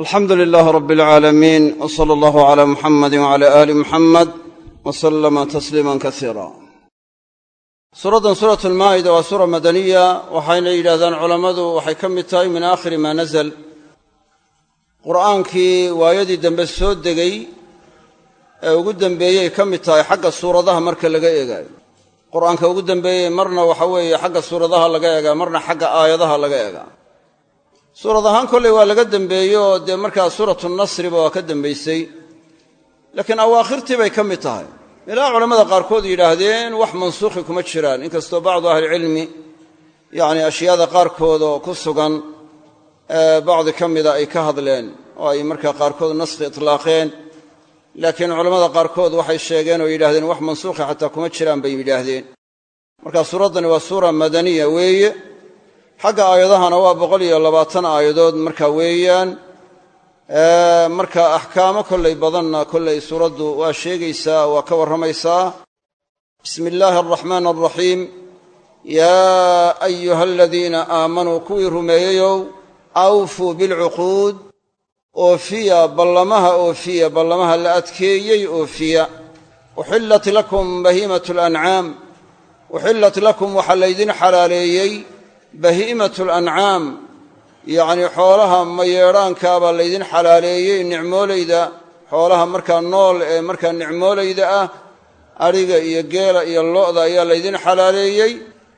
alxamdu lilaahi rabbi alcaalamiin w sala allahu calaa muxamadi wcala aali muxamed wa sallama tasliiman kasiira suuraddan suuratu almaa'ida waa suura madaniya waxayna yidhahdaan culammadu waxay ka mid tahay min aakhiri maa nasal qur'aankii waayadii dambe soo degay ee ugu dembeeyey ka mid tahay xagga suuradaha marka laga eegaayo. Qur'aanka ugu dembeeyey marna waxa weeye xagga suuradaha laga eegaa marna xagga aayadaha laga eegaa suurad ahaan kolley waa laga dembeeyey oo dee markaa suuratu nasriba waa ka dembaysay laakiin awaakhirtii bay ka mid tahay. Ilaa culammada qaarkood yidhaahdeen wax mansuukhi kuma jiraan. Inkastoo bacdu ahlicilmi yacni ashyaada qaarkood oo ku sugan bacdi ka mida ay ka hadleen oo ay markaa qaarkood naskhi itlaaqeen. Laakiin culammada qaarkood waxay sheegeen oo yidhahdeen wax mansuukhi xataa kuma jiraan bay yidhaahdeen. Marka suuraddani waa suura madaniya weeye xagga aayadahana waa boqol iyo labaatan aayadood marka weeyaan. Marka axkaamo kollay badanna kollay suuraddu waa sheegaysaa waa ka warramaysaa. Bismi illaahi alraxmaan alraxiim yaa ayuha aladiina aamanuu kuwii rumeeyeyow awfuu bilcuquud. Oofiya ballamaha oofiya ballamaha la adkeeyey oofiya. Uxillat lakum bahiimatu alancaam uxillat lakum waxaa laydin xalaaleeyey bahiimatu alancaam yacnii xoolaha mayeedhaankaabaa laydin xalaaleeyey nicmoolayda xoolaha markaa nool ee markaa nicmoolayda ah adhiga iyo geela iyo lo'da ayaa laydin xalaaleeyey.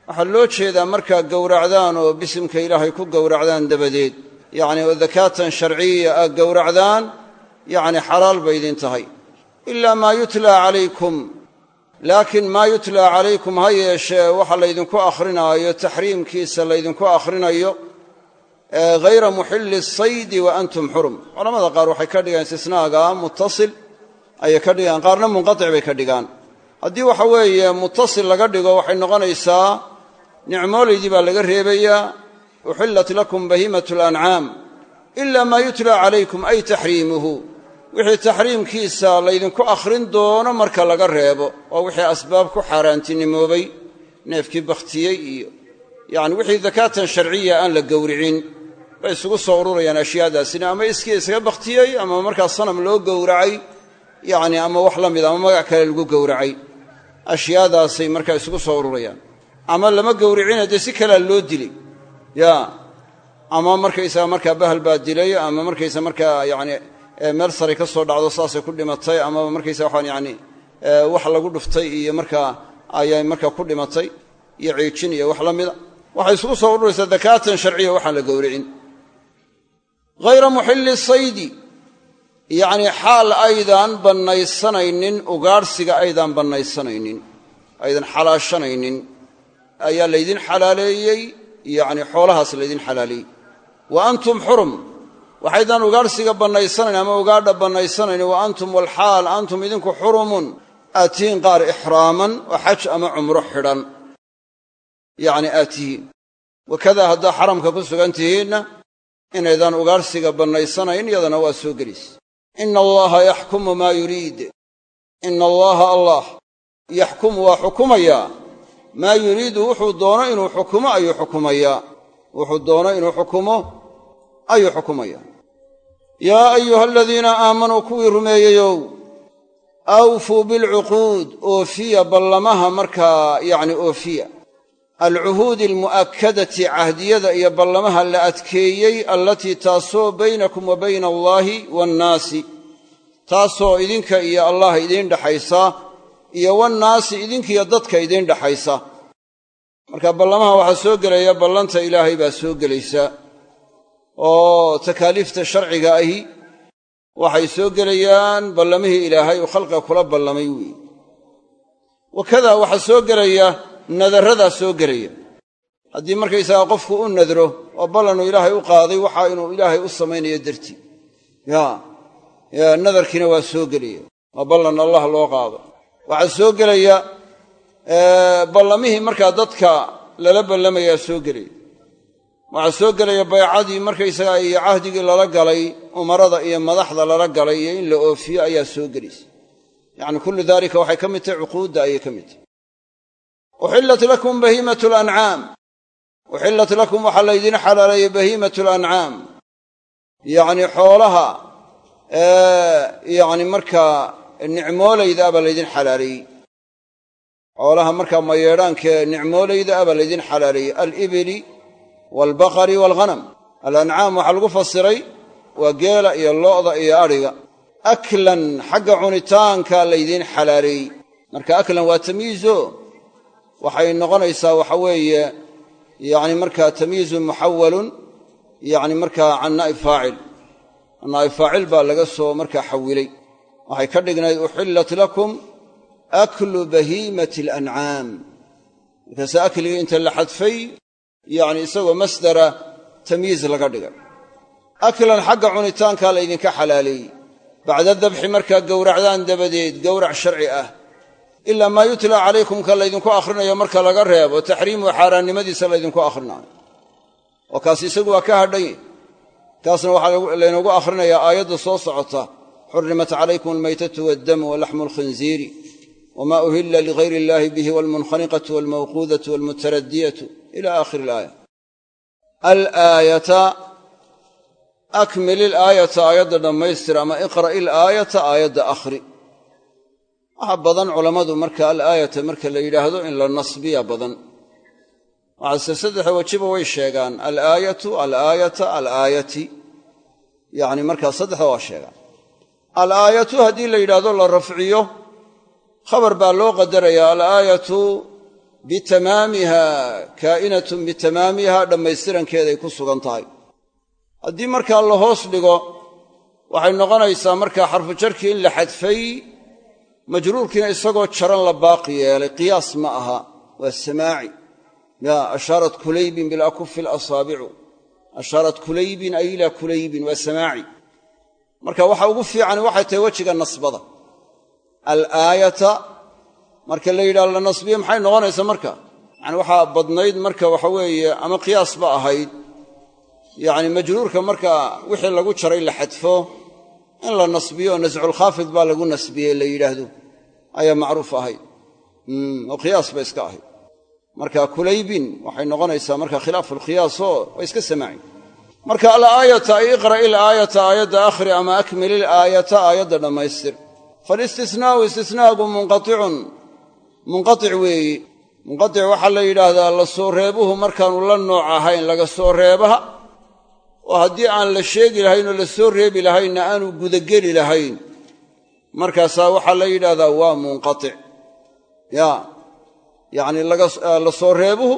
Waxaa loo jeedaa markaa gowracdaan oo bisimka ilaahay ku gowracdaan dabadeed. Yacni oo dakaatan sharciya ah gowracdaan yacni xalaal bay idin tahay. Ilaa maa yutlaa calaykum laakiin maa yutlaa calaykum ha yeeshee waxa laydinku akhrinaayo taxriimkiisa laydinku akhrinayo hayra muxilli saydi wa antum xurum. Culamada qaar waxay ka dhigaan istisnaaga muttasil ayay ka dhigaan qaarna munqatic bay ka dhigaan. Haddii waxa weeye muttasil laga dhigo waxay noqonaysaa nicmoolaydii baa laga reebayaa uxillat lakum bahiimatu alancaam ila maa yutlaa calaykum ay taxriimuhu wixii taxriimkiisa laydinku akhrin doono marka laga reebo waa wixii asbaab ku xaaraantinimoobay neefkii bakhtiyey iyo yacni wixii dakaatan sharciya aan la gowricin. Bay isugu soo ururayaan ashyaadaasina ama iskii isaga bakhtiyey ama markaa sanam loo gowracay yacni ama wax la mid ama magac kale lagu gowracay. Ashyaadaasay markaa isugu soo ururayaan. Ama lama gowricina dee si kalea loo dilay. Ya ama markaysaga markaa bahal baa dilay ama markaysa markaa yacni meel saray ka soo dhacdo saasay ku dhimatay amaba markaysa waxaan yacni wax lagu dhuftay iyo markaa ayay markaa ku dhimatay iyo ciijin iyo wax la mida. Waxay isugu soo ururaysaa dakaatan sharciya waxaan la gowricin hayra muxilli saydi. Yacni xaal aydaan bannaysanaynin ugaadhsiga aydaan bannaysanaynin aydan xalaashanaynin ayaa laydin xalaaleeyey yacni xoolahaas laydin xalaaleeyey. Wa antum xurum waxaydaan ugaadhsiga bannaysanayn ama ugaadha bannaysanayn wa antum walxaal antum idinku xurumun. Aad tihiin qaar ixraaman oo xaj ama cumro xidhan. Yacni aad tihiin wakadaa haddaa xaramka ku sugan tihiinna inaydaan ugaadhsiga bannaysanayn iyadana waa soo gelaysa ina allaha yaxkumu maa yuriid. Ina allaaha allah yaxkumu waa xukumayaa maa yuriidu wuxuu doono inuu xukumo ayuu xukumayaa. Wuxuu doono inuu xukumo ayuu xukumayaa yaa ayuha aladiina aamanuu kuwii rumeeyeyow awfuu bilcuquud oofiya ballamaha markaa yacni oofiya. Alcuhuudi almu'akkadati cahdiyada iyo ballamaha la adkeeyey allatii taasoo baynakum wa bayna allaahi waannaasi taasoo idinka iyo allah idiin dhexaysa iyo wannaasi idinkiiyo dadka idiin dhexaysa marka ballamaha waxaa soo gelaya ballanta ilaahay baa soo gelaysa oo takaaliifta sharciga ahi waxay soo gelayaan ballamihii ilaahay uu khalqiga kula ballamay weeye wakadaa waxaa soo gelaya nadarradaa soo gelaya haddii markaysagaa qofku u nadro oo ballanu ilaahay u qaaday waxa inuu ilaahay u samaynayo dartii. Nadarkiina waa soo gelaya waa ballan allah loo qaado. Waxaa soo gelaya ballamihii markaa dadka lala ballamayaa soo gelaya waxaa soo gelaya baycadii markaysagaa iyo cahdigii lala galay umarada iyo madaxda lala galay iyo in la oofiyo ayaa soo gelaysa yacni kullu daalika waxay ka mid tahay cuquudda ayay ka mid tahay. Uxillat lakum bahiimatu lancaam uxillat lakum waxaa laydin xalaaleeyey bahiimatu lancaam yacni xoolaha yacni markaa nicmoolayda abaa laydin xalaaleeyey xoolaha markaa mayeedhaankae nicmoolayda abaa laydin xalaaleeyey alibili waalbaqari waalghanam. Alancaam waxaa lagu fasiray waa geela iyo lo'da iyo adhiga aklan xagga cunitaanka laydiin xalaaleeyey. Marka aklan waa tamyiizo waxay noqonaysaa waxa weeye yacni markaa tamyiizun muxawalun yacni markaa can naa'ib faacil. Naa'ib faacil baa laga soo markaa xawilay. Waxay ka dhignayd uxillat lakum aklu bahiimati alancaam markaase akligii inta la xadfay yacni isagoo masdara tamyiiz laga dhigay aklan xagga cunitaankaa laydinka xalaaleeyey bacda dabxi markaa gowracdaan dabadeed gowrac sharci ah. Ilaa maa yutla calaykum ka laydinku akhrinayo marka laga reebo taxriimu xaaraannimadiisa laydinku akhrinayo. Oo kaas isagu waa ka hadhay. Kaasna waxaa laynoogu akhrinayaa aayadda soo socota. Xurimat calaykum almaytatu waaddamu walaxmu alkhinziiri. Wma uhila ligayr illahi bihi walmunkhaniqatu walmawquudatu walmutaradiyatu ila aakhiri ilaaya alaayata akmil ilaayata aayadda dhammaystir ama iqra' ilaayata aayadda akhri waxa badan culammadu marka alaayata marka la yidhaahdo in la nasbiya badan waxaase saddexa wejiba way sheegaan alaayatu alaayata alaayati yacni markaa saddexda waa sheegaan alaayatu haddii la yidhaahdo la rafciyo khabar baa loo qadarayaa bitamaamiha kaa'inatun bitamaamiha dhammaystirankeeday ku sugan tahay. Haddii markaa la hoos dhigo waxay noqonaysaa markaa xarfujarkii in la xadfay majruurkiina isagoo jaran la baaqi yeelay. Qiyaas ma aha waa samaaci. Ya ashaarat kulaybin bilakufi alasaabicu. Ashaarat kulaybin ay ilaa kulaybin waa samaaci. Marka waxa ugu fiican waxay tahay wejiga nasbada marka la yidhahdo la nasbiye maxay noqonaysaa marka? Yani waxaa badnayd marka waxa weeye ama qiyaas ba ahayd. Yacni majruurka marka wixii lagu jaray la xadfo in la nasbiyo nasculkhaafid baa lagu nasbiyey la yidhaahdo ayaa macruuf ahayd. Oo qiyaas ba iska ahayd. Marka kulaybin waxay noqonaysaa marka khilaafu lqiyaasoo waa iska samaaci. Marka alaayata ay iqra' ilaayata aayadda akhri ama akmil ilaayata aayadda dhammaystir. Faalistisnaa'u istisnaagu munqaticun munqatic weeyi. Munqatic waxaa la yidhaahdaa la soo reebuhu markaanu la nooc ahayn laga soo reebaha. Oo haddii aan la sheegi lahayn oo la soo reebi lahaynna aanu gudageli lahayn. Markaasaa waxaa la yidhahdaa waa munqatic. Ya yacni la soo reebuhu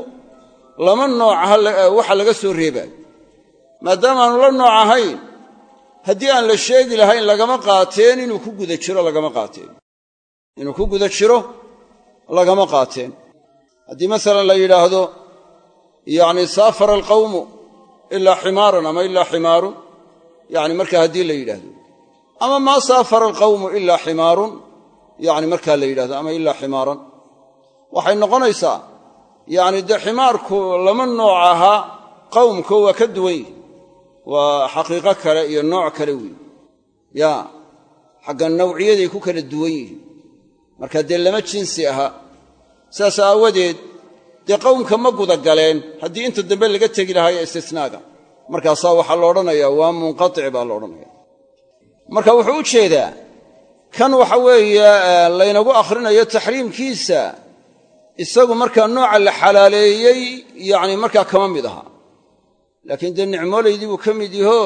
lama nooca waxa laga soo reebaayo maadaama aanu la nooc ahayn haddii aan la sheegi lahayn lagama qaateen inuu ku guda jiro lagama qaateen. Inuu ku guda jiro lagama qaateen. Haddii masalan la yidhaahdo yacni saafara alqawmu ilaa ximaaran ama ilaa ximaarun yani marka haddii la yidhaahdo. Ama maa saafara alqawmu ilaa ximaarun yani markaa la yidhahdo ama ilaa ximaaran. Waxay noqonaysaa yani dee ximaarku lama nooc ahaa qawmko waa ka duwan yihi waa xaqiiqo kale iyo nooc kale weeye ya xagga nawciyaday ku kala duwan yihiin marka dee lama jinsi aha. Saas aawadeed dee qowmka ma gudagaleen haddii inta dambe laga tegi lahaayo istisnaaga. Markaasaa waxaa la odhanayaa waa munqatic baa la odhanaya marka wuxuu u jeedaa kan waxa weeye laynagu akhrinayo taxriimkiisa isagu markaa nooca la xalaaleeyey yacni markaa kama mid aha. Laakiin dee nicmoolaydii buu ka mid yaho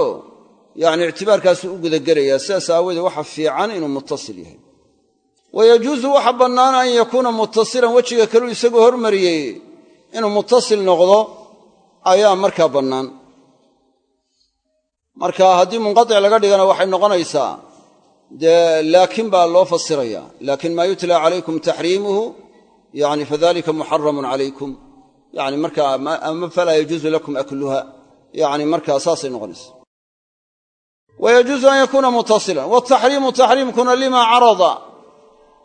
yacni ictibaarkaasuu u gudagelayaa sidaas aawoodee waxa fiican inuu muttasil yahay wayajuusu waxa bannaan an yakuuna muttasilan wejiga kaluu isagu hormariyey inuu muttasil noqdo ayaa markaa bannaan. Marka haddii munqatic laga dhigana waxay noqonaysaa dee laakin baa loo fasirayaa laakin maa yutla calaykum taxriimuhu yani fadalika muxaramun calaykum. Yani markaa ama falaa yajuusu lakum akluha. Yani markaa saasay noqonaysa. Wayajuusu an yakuuna muttasilan. Wataxriimu taxriimkuna lima carada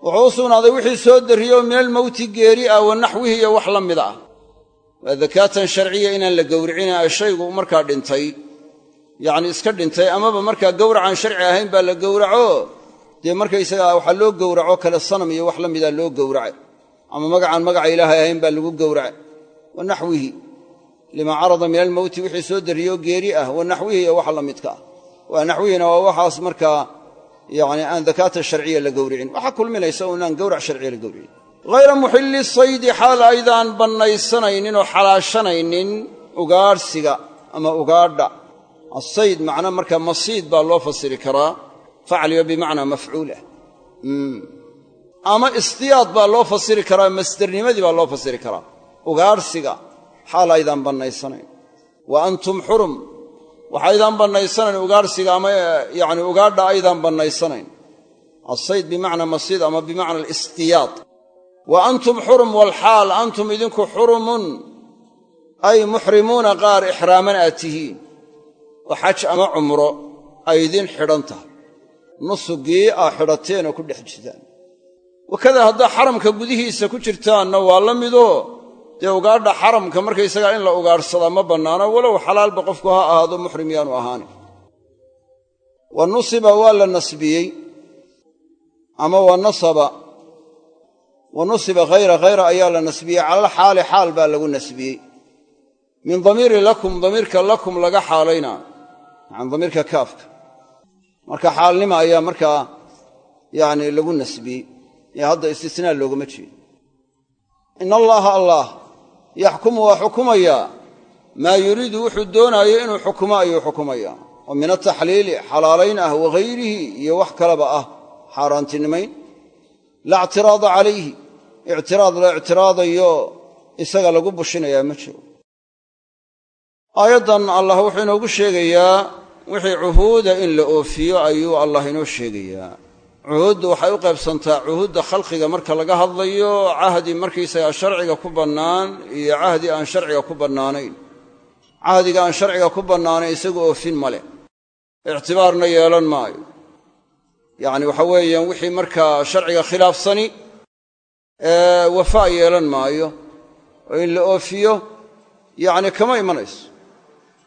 wuxuu u sugnaaday wixii soo darriyo min almowti geeri ah wa naxwihi iyo wax la mid ah. Waa dakaatan sharciya inaan la gowricina shaygu markaa dhintay. Yacni iska dhintay amaba markaa gowracaan sharci ahayn baa la gowraco. Dee markaysagaa waxaa loo gowraco kale sanam iyo wax la mida loo gowracay ama magacaan magaca ilaahay ahayn baa lagu gowracay wa naxwihi. Lima carada min almowti wixii ah. Ah yani aan dakaata sharciya la gowricin. Waxaa kulminaysa unaan gowrac sharciya la gowricin. Hayra muxilli saydi xaal aydaan bannaysanaynin oo xalaashanaynin ugaadhsiga ama ugaadha. Asayd macna markaa masiid baa loo fasiri karaa facliyo bimacnaa mafcuulah ama istiyaad baa loo fasiri karaa masdernimadii baa loo fasiri karaa. Ugaadhsiga xaal aydaan bannaysanayn wa antum xurum waxaydaan bannaysanayn ugaadhsiga ama yani ugaadha aydaan bannaysanayn. Asayd bimacnaa masiid ama bimacna alistiyaad. Wa antum xurum walxaal antum idinku xurumun. Ay muxrimuuna qaar ixraaman aad tihiin. Oo xaj ama cumro ay idiin xidhan tahay. Nusugii aa xidhateen oo ku dhex jirtaan. Wakadaa haddaa xaramka gudihiisa ku jirtaanna waa la midoo dee ugaadha xaramka markaysagaa in la ugaadhsadaa ma bannaano walow xalaalba qofku ha ahaado muxrim yaanu ahaani. Wa nusiba waa la nasbiyey ama wa nasaba wa nusiba khayra khayra ayaa la nasbiyey calal xaali xaal baa lagu nasbiyey. Min damiiri lakum damiirka lakum laga xaalaynaa yan damiirka kaafka. Marka xaalnima ayaa markaa yani lagu nasbiyey ee hadda istisnaa loogama jeedo ina allaaha allah yaxkumu waa xukumayaa maa yuriidu wuxuu doonaayo inuu xukumo ayuu xukumayaa oo min ataxliili xalaalayn ah wahayrihi iyo wax kaleba ah xaaraantinimayn. La ictiraada calayhi ictiraad la ictiraadayo isaga lagu bushinayaa ma jiro. Aayaddan allah wuxuu inoogu sheegayaa wixii cuhuuda in la oofiyo ayuu allah inoo sheegayaa cuhuuddu waxay u qaybsantaa cuhuudda khalqiga marka laga hadlayo cahdi markaysagaa sharciga ku bannaan iyo cahdi aan sharciga ku bannaanayn. Cahdiga aan sharciga ku bannaanayn isagu oofin ma leh. Ictibaarna yeelan maayo. Yacni waxa weeyaan wixii markaa sharciga khilaafsani wafaa yeelan maayo oo in la oofiyo yacni kama imanayso.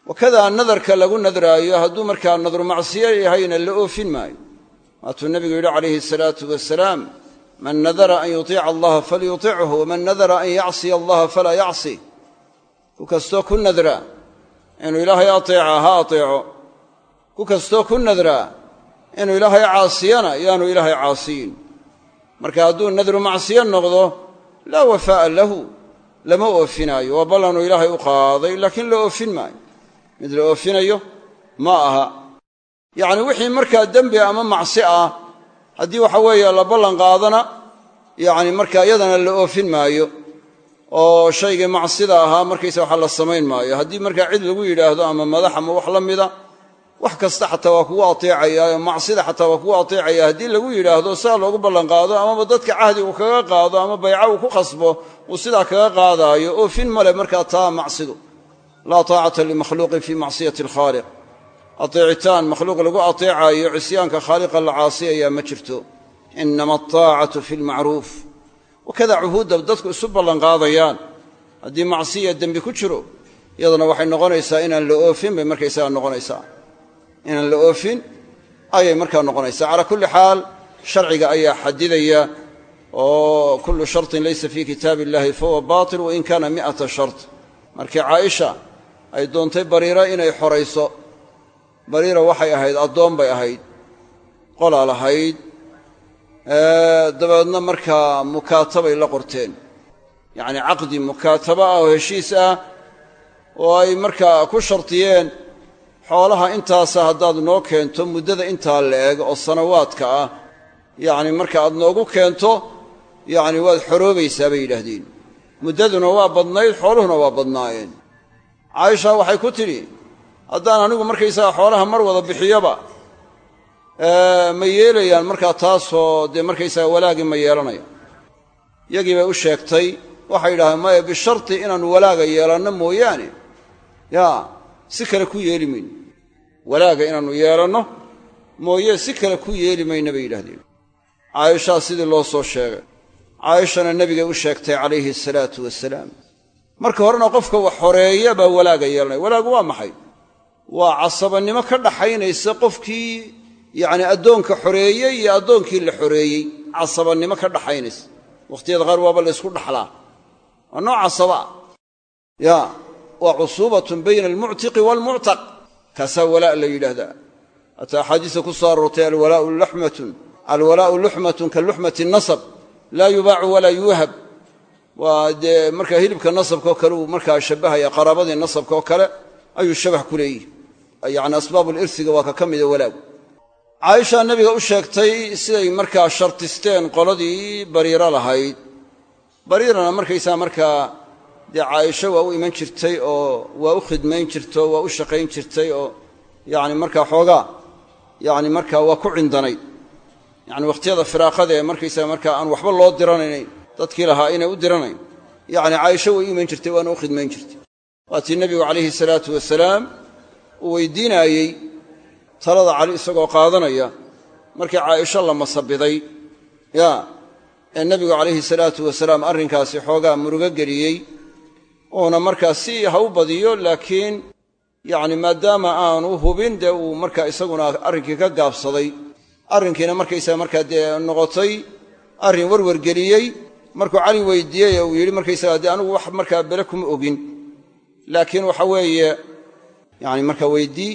Wakadaa nadarka lagu nadraayo hadduu markaa nadru macsiyo yahayna la oofin maayo waatuu nebigu yidhi calayhi salaatu wasalaam man nadara an yuطiica allaha falyutichu waman nadara an yacsiya allaha falaa yacsi. Ku kastoo ku nadraa inuu ilaahay ateeca ha ateeco. Ku kastoo ku nadraa inuu ilaahay caasiyana yaanu ilaahay caasiyin. Marka hadduu nadru macsiyo noqdo laa wafaa'a lahu lama oofinaayo. Waa ballanuu ilaahay u qaaday laakiin la oofin maayo. Mid la oofinayo ma aha yacni wixii markaa dembi ama macsi ah haddii waxa weeye la ballan qaadana yacni markaa iyadana la oofin maayo. Oo shaygii macsida ahaa markaysa waxa la samayn maayo. Haddii markaa cid lagu yidhaahdo ama madax ama wax la mida wax kasta xataa waa kugu ateecayaa macsida xataa waa kugu ateecaya haddii lagu yidhaahdo sidaa loogu ballanqaado amaba dadka cahdi uu kaga qaado ama bayca uu ku khasbo uu sidaa kaga qaadaayo oofin male markaa taa macsidu laa taacata limakhluuqin fii macsiyati alkhaaliq ateecitaan makhluuq lagu ateecaayo cisyaanka khaaliqa la caasiyayaa ma jirto. Inama altaacatu fi lmacruuf wakada cuhuudda dadku isu ballanqaadayaan. Haddii macsiya dembi ku jiro iyadana waxay noqonaysaa inaan la oofin bay markaysaga noqonaysaa. Inaan la oofin ayay markaa noqonaysaa. Calaa kulli xaal sharciga ayaa xadidaya oo kullu shartin laysa fii kitaabi illahi fahuwa baatil wain kaana mi'ata shart. Markii caaisha ay doontay bariira inay xorayso bariira waxay ahayd addoon bay ahayd qolaa lahayd. Dabeedna markaa mukaatabay la qorteen. Yacnii caqdi mukaataba ah oo heshiis ah oo ay markaa ku shardiyeen xoolaha intaasa haddaad noo keento muddada intaa la-eg oo sanawaadka ah yacni marka aad noogu keento yacni waad xoroobaysaa bay yidhaahdeen. Muddaduna waa badnayd xooluhuna waa badnaayeen. Caaisha waxay ku tidhi haddaan anigu markaysaga xoolaha mar wada bixiyoba ma yeelayaan markaa taasoo dee markaysaga walaagii ma yeelanaya. Yagii bay u sheegtay waxay yidhahdeen maya bisharti inaannu walaaga yeelanno mooyaane. Yaa si kale ku yeeli mayno walaaga inaannu yeelanno mooye si kale ku yeeli mayno bay yidhahdeen caaishaa sidii loo soo sheegay. Caaishana nebigay u sheegtay calayhi asalaatu wasalaam. Marka horena qofka wax xoreeya baa walaaga yeelanaya. Walaagu waa maxay waa casabannimo ka dhaxaynaysa qofkii yacni addoonka xoreeyey iyo addoonkii la xoreeyey. Casabannimo ka dhaxaynaysa. Wakhtiyada qaar waaba la ysku dhaxlaa. Waa nooc casaba. Ya waa cusuubatun bayna almuctiqi waalmuctaq kaasaa walaa la yidhaahdaa. Hataa axaadiista ku soo aroortay alwalaau luxmatun ka luxmati nasab. Laa yubaacu walaa yuuhab. Waa dee markaa hilibka nasabkaoo kale uu markaa shabbahaya qaraabadii nasabka oo kale ayuu shabax ku leeyihi yacni asbaabulirsiga waa ka ka mida walaagu caaishaa nebiga u sheegtay siday markaa shartisteen qoladii bariiro lahayd. Bariirana markaysaa markaa dee caaisho waa u iman jirtay oo waa u khidmayn jirtay oo waa u shaqayn jirtay oo yacni markaa xoogaa yacni markaa waa ku cindanayd yacni wakhtiyada firaaqada ee markaysaga markaa aan waxba loo diranaynayn dadkii lahaa inay u diranayn. Yacni caaisho way u iman jirtay waana u khidmayn jirtay. Waatii nebigu calayhi salaatu wasalaam uu weydiinaayey talada cali isagoo qaadanaya. Markii caaisho la masabiday ya ee nebigu calayhi salaatu wasalaam arrinkaasi xoogaa murugo geliyey uuna markaa si ha u badiyo laakiin yacni maadaama aanu hubin dee uu markaa isaguna arrinkii ka gaabsaday. Arrinkiina markaysaga markaa dee noqotay arrin warwargeliyey. Markuu cali weydiiyey uu yidhi markaysaga dee anigu wax markaa bele kuma ogin. Laakiin waxa weeye yani markaa weydii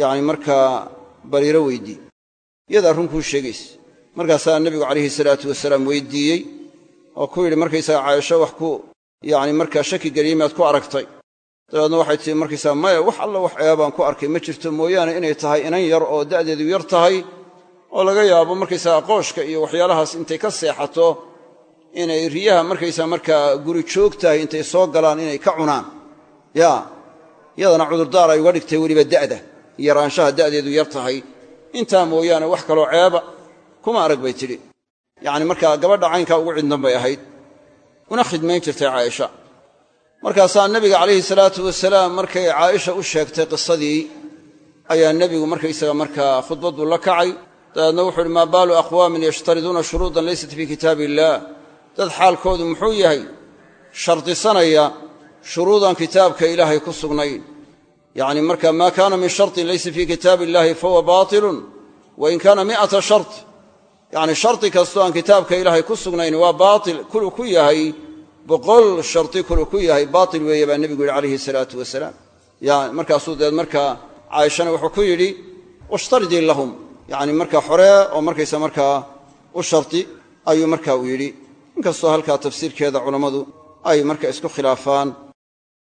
yani markaa bariiro weydii. Iyadaa runkuu sheegaysa. Markaasaa nebigu calayhi salaatu wasalaam weydiiyey oo ku yidhi markaysaga caaisho wax ku yani markaa shaki geliyey maad ku aragtay. Dabeedna waxay tihi markaysaga maya wax alla wax eebaan ku arkay. Ma jirto mooyaane inay tahay inan yar oo da'deedu yar tahay oo laga yaabo markaysaga qooshka iyo waxyaalahaas intay ka seexato inay riyaha markaysaa markaa guri joog tahay intay soo galaan inay ka cunaan. Ya yadana cudurdaar ay uga dhigtay weliba da'da yaraanshaha da'deedu yar tahay. Intaa mooyaane wax kaloo ceeba kuma arag bay tidhi. Yacni markaa gabadha caynkaa ugu ciddan bay ahayd. Una khidmayn jirtay caaisha. Markaasaa nebiga calayhi salaatu wasalaam markay caaisha u sheegtay qisadii ayaa nebigu markaysaga markaa khudbaddu la kacay. Dabeedna wuxu uhi maa baalu aqwaamin yashtariduuna shuruudan laysat fii kitaabi illaah dad xaalkoodu muxuu yahay? Shardisanaya shuruudaan kitaabka ilaahay ku sugnayn. Yacni marka maa kaana min shartin laysa fii kitaabi illahi fahuwa baatilun wa in kaana mi'ata shart. Yacni shardi kastoo aan kitaabka ilaahay ku sugnayn waa baatil kulu ku yahay boqol shardi kulu ku yahay baatil weeye baa nebigu yidhi calayhi salaatu wasalaam. Ya markaasuu deed markaa caaishana wuxuu ku yidhi washtaridii lahum. Yacni markaa xoree oo markaysa markaa u shardi ayuu marka uu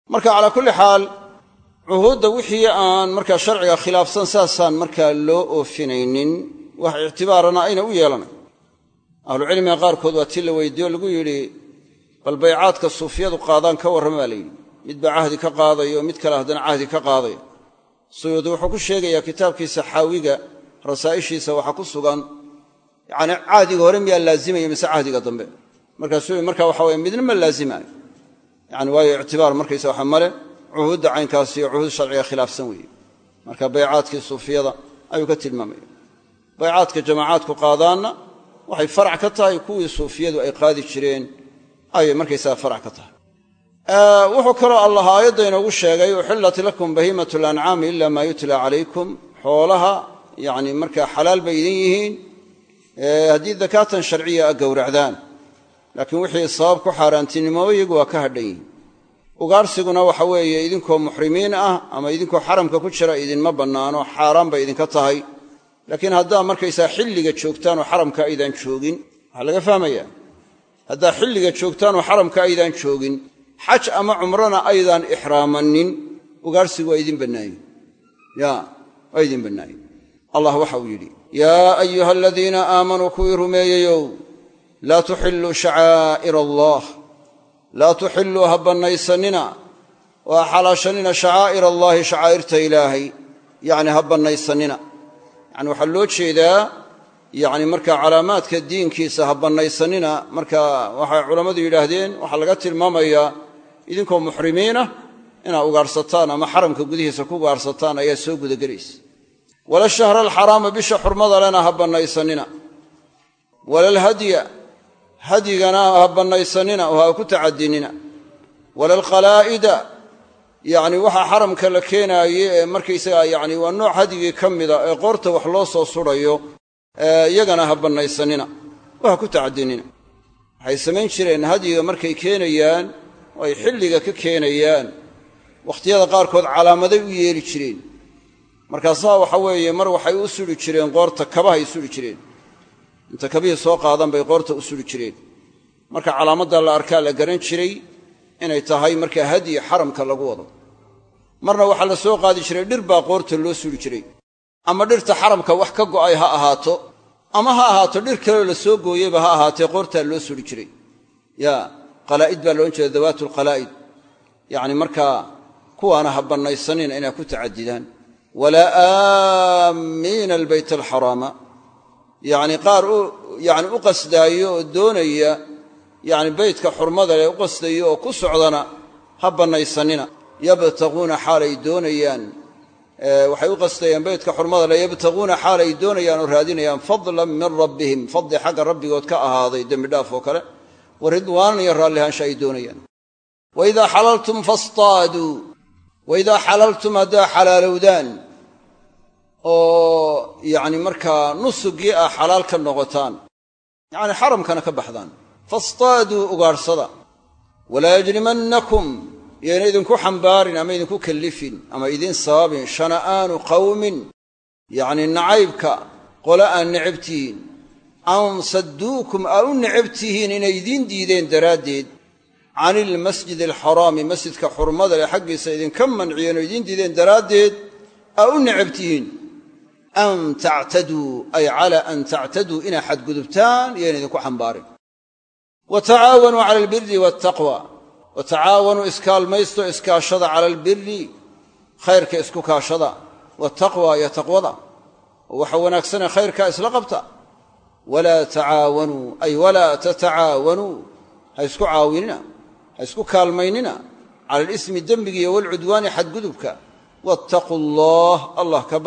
marka calaa kulli xaal cuhuudda wixii aan markaa sharciga khilaafsan saasaan markaa loo oofinaynin wax ictibaarana ayna u yeelanay ahlucilmiga qaarkood waa tii la weydiiyo lagu yidhi bal baycaadka suufiyadu qaadaan ka warrama baa layidhi mid baa cahdi ka qaadaya oo mid kale haddana cahdi ka qaadaya suyuudi wuxuu ku sheegayaa kitaabkiisa xaawiga rasaa'ishiisa waxaa ku sugan. Yacni cahdiga hore miyaa laazimaya mise cahdiga dambe? Markaasuu marka waxa weye midna ma laazimaayo yani waayo ictibaar markaysa waxa male cuhuudda caynkaas iyo cuhuud sharciga khilaafsan weeye. Marka baycaadkii suufiyada ayuu ka tilmaamaya. Baycaadka jamaacaadku qaadaanna waxay farac ka tahay kuwii suufiyadu ay qaadi jireen ayay markaysaga farac ka tahay. Wuxuu kaloo allah aayadda inoogu sheegay uxillat lakum bahiimatu lancaami ila maa yutla calaykum. Xoolaha yani markaa xalaal bay idin yihiin haddii dakaatan sharciya a gowracdaan laakiin wixii sabab ku xaaraantinimooba iyagu waa ka hadhan yihiin ugaarsiguna waxa weeye idinkoo muxrimiin ah ama idinkoo xaramka ku jira idinma bannaano xaaraan bay idinka tahay. Laakiin haddaa markaysaa xilliga joogtaan oo xaramka aydaan joogin waxaa laga fahmayaa. Haddaa xilliga joogtaan oo xaramka aydaan joogin xaj ama cumrona aydaan ixraamanin ugaarsigu waa idin bannaaye. Ya waa idin bannaaye. Allah waxa uu yidhi yaa ayuha aladiina aamanuu kuwii rumeeyeyow laa tuxilluu shacaa'ir allah. Laa tuxilluu ha bannaysanina. Oo ha xalaashanina shacaa'ir allaahi shacaa'irta ilaahay. Yacni ha bannaysanina. Yacni waxaa loo jeedaa yacni markaa calaamaadka diinkiisa ha bannaysanina marka waxay culammadu yidhaahdeen waxaa laga tilmaamayaa idinkoo muxrimiinah inaad ugaarhsataan ama xaramka gudihiisa ku ugaarhsataan ayaa soo gudagelaysa wala shahra alxaraama bisha xurmada lena ha bannaysanina. Walalhadya hadyigana ha bannaysanina oo ha ku tacadinina. Wala alqalaa'ida yacni waxa xaramka la keenaaye ee markaysagaa yacni waa nooc hadyigii ka mida ee qoorta wax loo soo sudhayo iyagana ha bannaysanina oo ha ku tacadinina. Waxay samayn jireen hadyiga markay keenayaan oo ay xilliga ka keenayaan. Wakhtiyada qaarkood calaamaday u yeeli jireen. Markaasaa waxa weeye mar waxay u suri jireen qoorta kabahay suri jireen inta kabihii soo qaadan bay qoorta u suri jireen. Marka calaamadda la arkaa la garan jiray inay tahay markaa hadyi xaramka lagu wado. Marna waxaa la soo qaadi jiray dhir baa qoorta loo suri jiray. Ama dhirta xaramka wax ka go'ay ha ahaato ama ha ahaato dhir kaleo la soo gooyeyba ha ahaatee qoortaa loo suri jiray. Ya qalaa'id baa loodhan jeeda dawaatu lqalaa'id yacni markaa kuwaana ha bannaysanina inaa ku tacadidaan. Walaa aamiina albayt alxaraama yacni qaar yani u qasdaayo oo doonaya yani beytka xurmada leh u qasdayo oo ku socdana ha bannaysanina yabtaguuna xaalay doonayaan waxay u qasdayaan beytka xurmada leh yabtaguuna xaalay doonayaan oo raadinayaan fadlan min rabbihim fadli xagga rabbigood ka ahaaday dembi dhaaf oo kale. Wa ridwaanan iyo raallihaansha ay doonayaan. Waidaa xalaltum fastaaduu waidaa xalaltum haddaa xalaalowdaan oo yacni markaa nusugii ah xalaal ka noqotaan yacni xaramkana ka baxdaan. Fastaaduu ugaadhsada walaa yajrimannakum yayna idinku xambaarin ama idinku kallifin ama idin sababin shana'aanu qawmin yacni nacaybka qole aan necab tihiin. An sadduukum aa u necab tihiin inay idiin diideen daraaddeed. Can ilmasjidi alxaraami masjidka xurmada leh xaggiisa idinka manciyeen oo idiin diideen daraaddeed aa u necab tihiin an tactaduu ay calaa an tactaduu inaa xadgudubtaan yayna idinku xambaarin wa tacaawanuu cala albiri waltaqwa wa tacaawanuu iskaalmaysto iskaashada cala albiri khayrka isku kaashada waltaqwa iyo taqwada oo waxa wanaagsane khayrkaa isla qabta walaa tacaawanuu ay walaa tatacaawanuu ha isku caawinina ha isku kaalmaynina cala alismi dembigiiyo walcudwaani xadgudubka wattaquu allah allah ka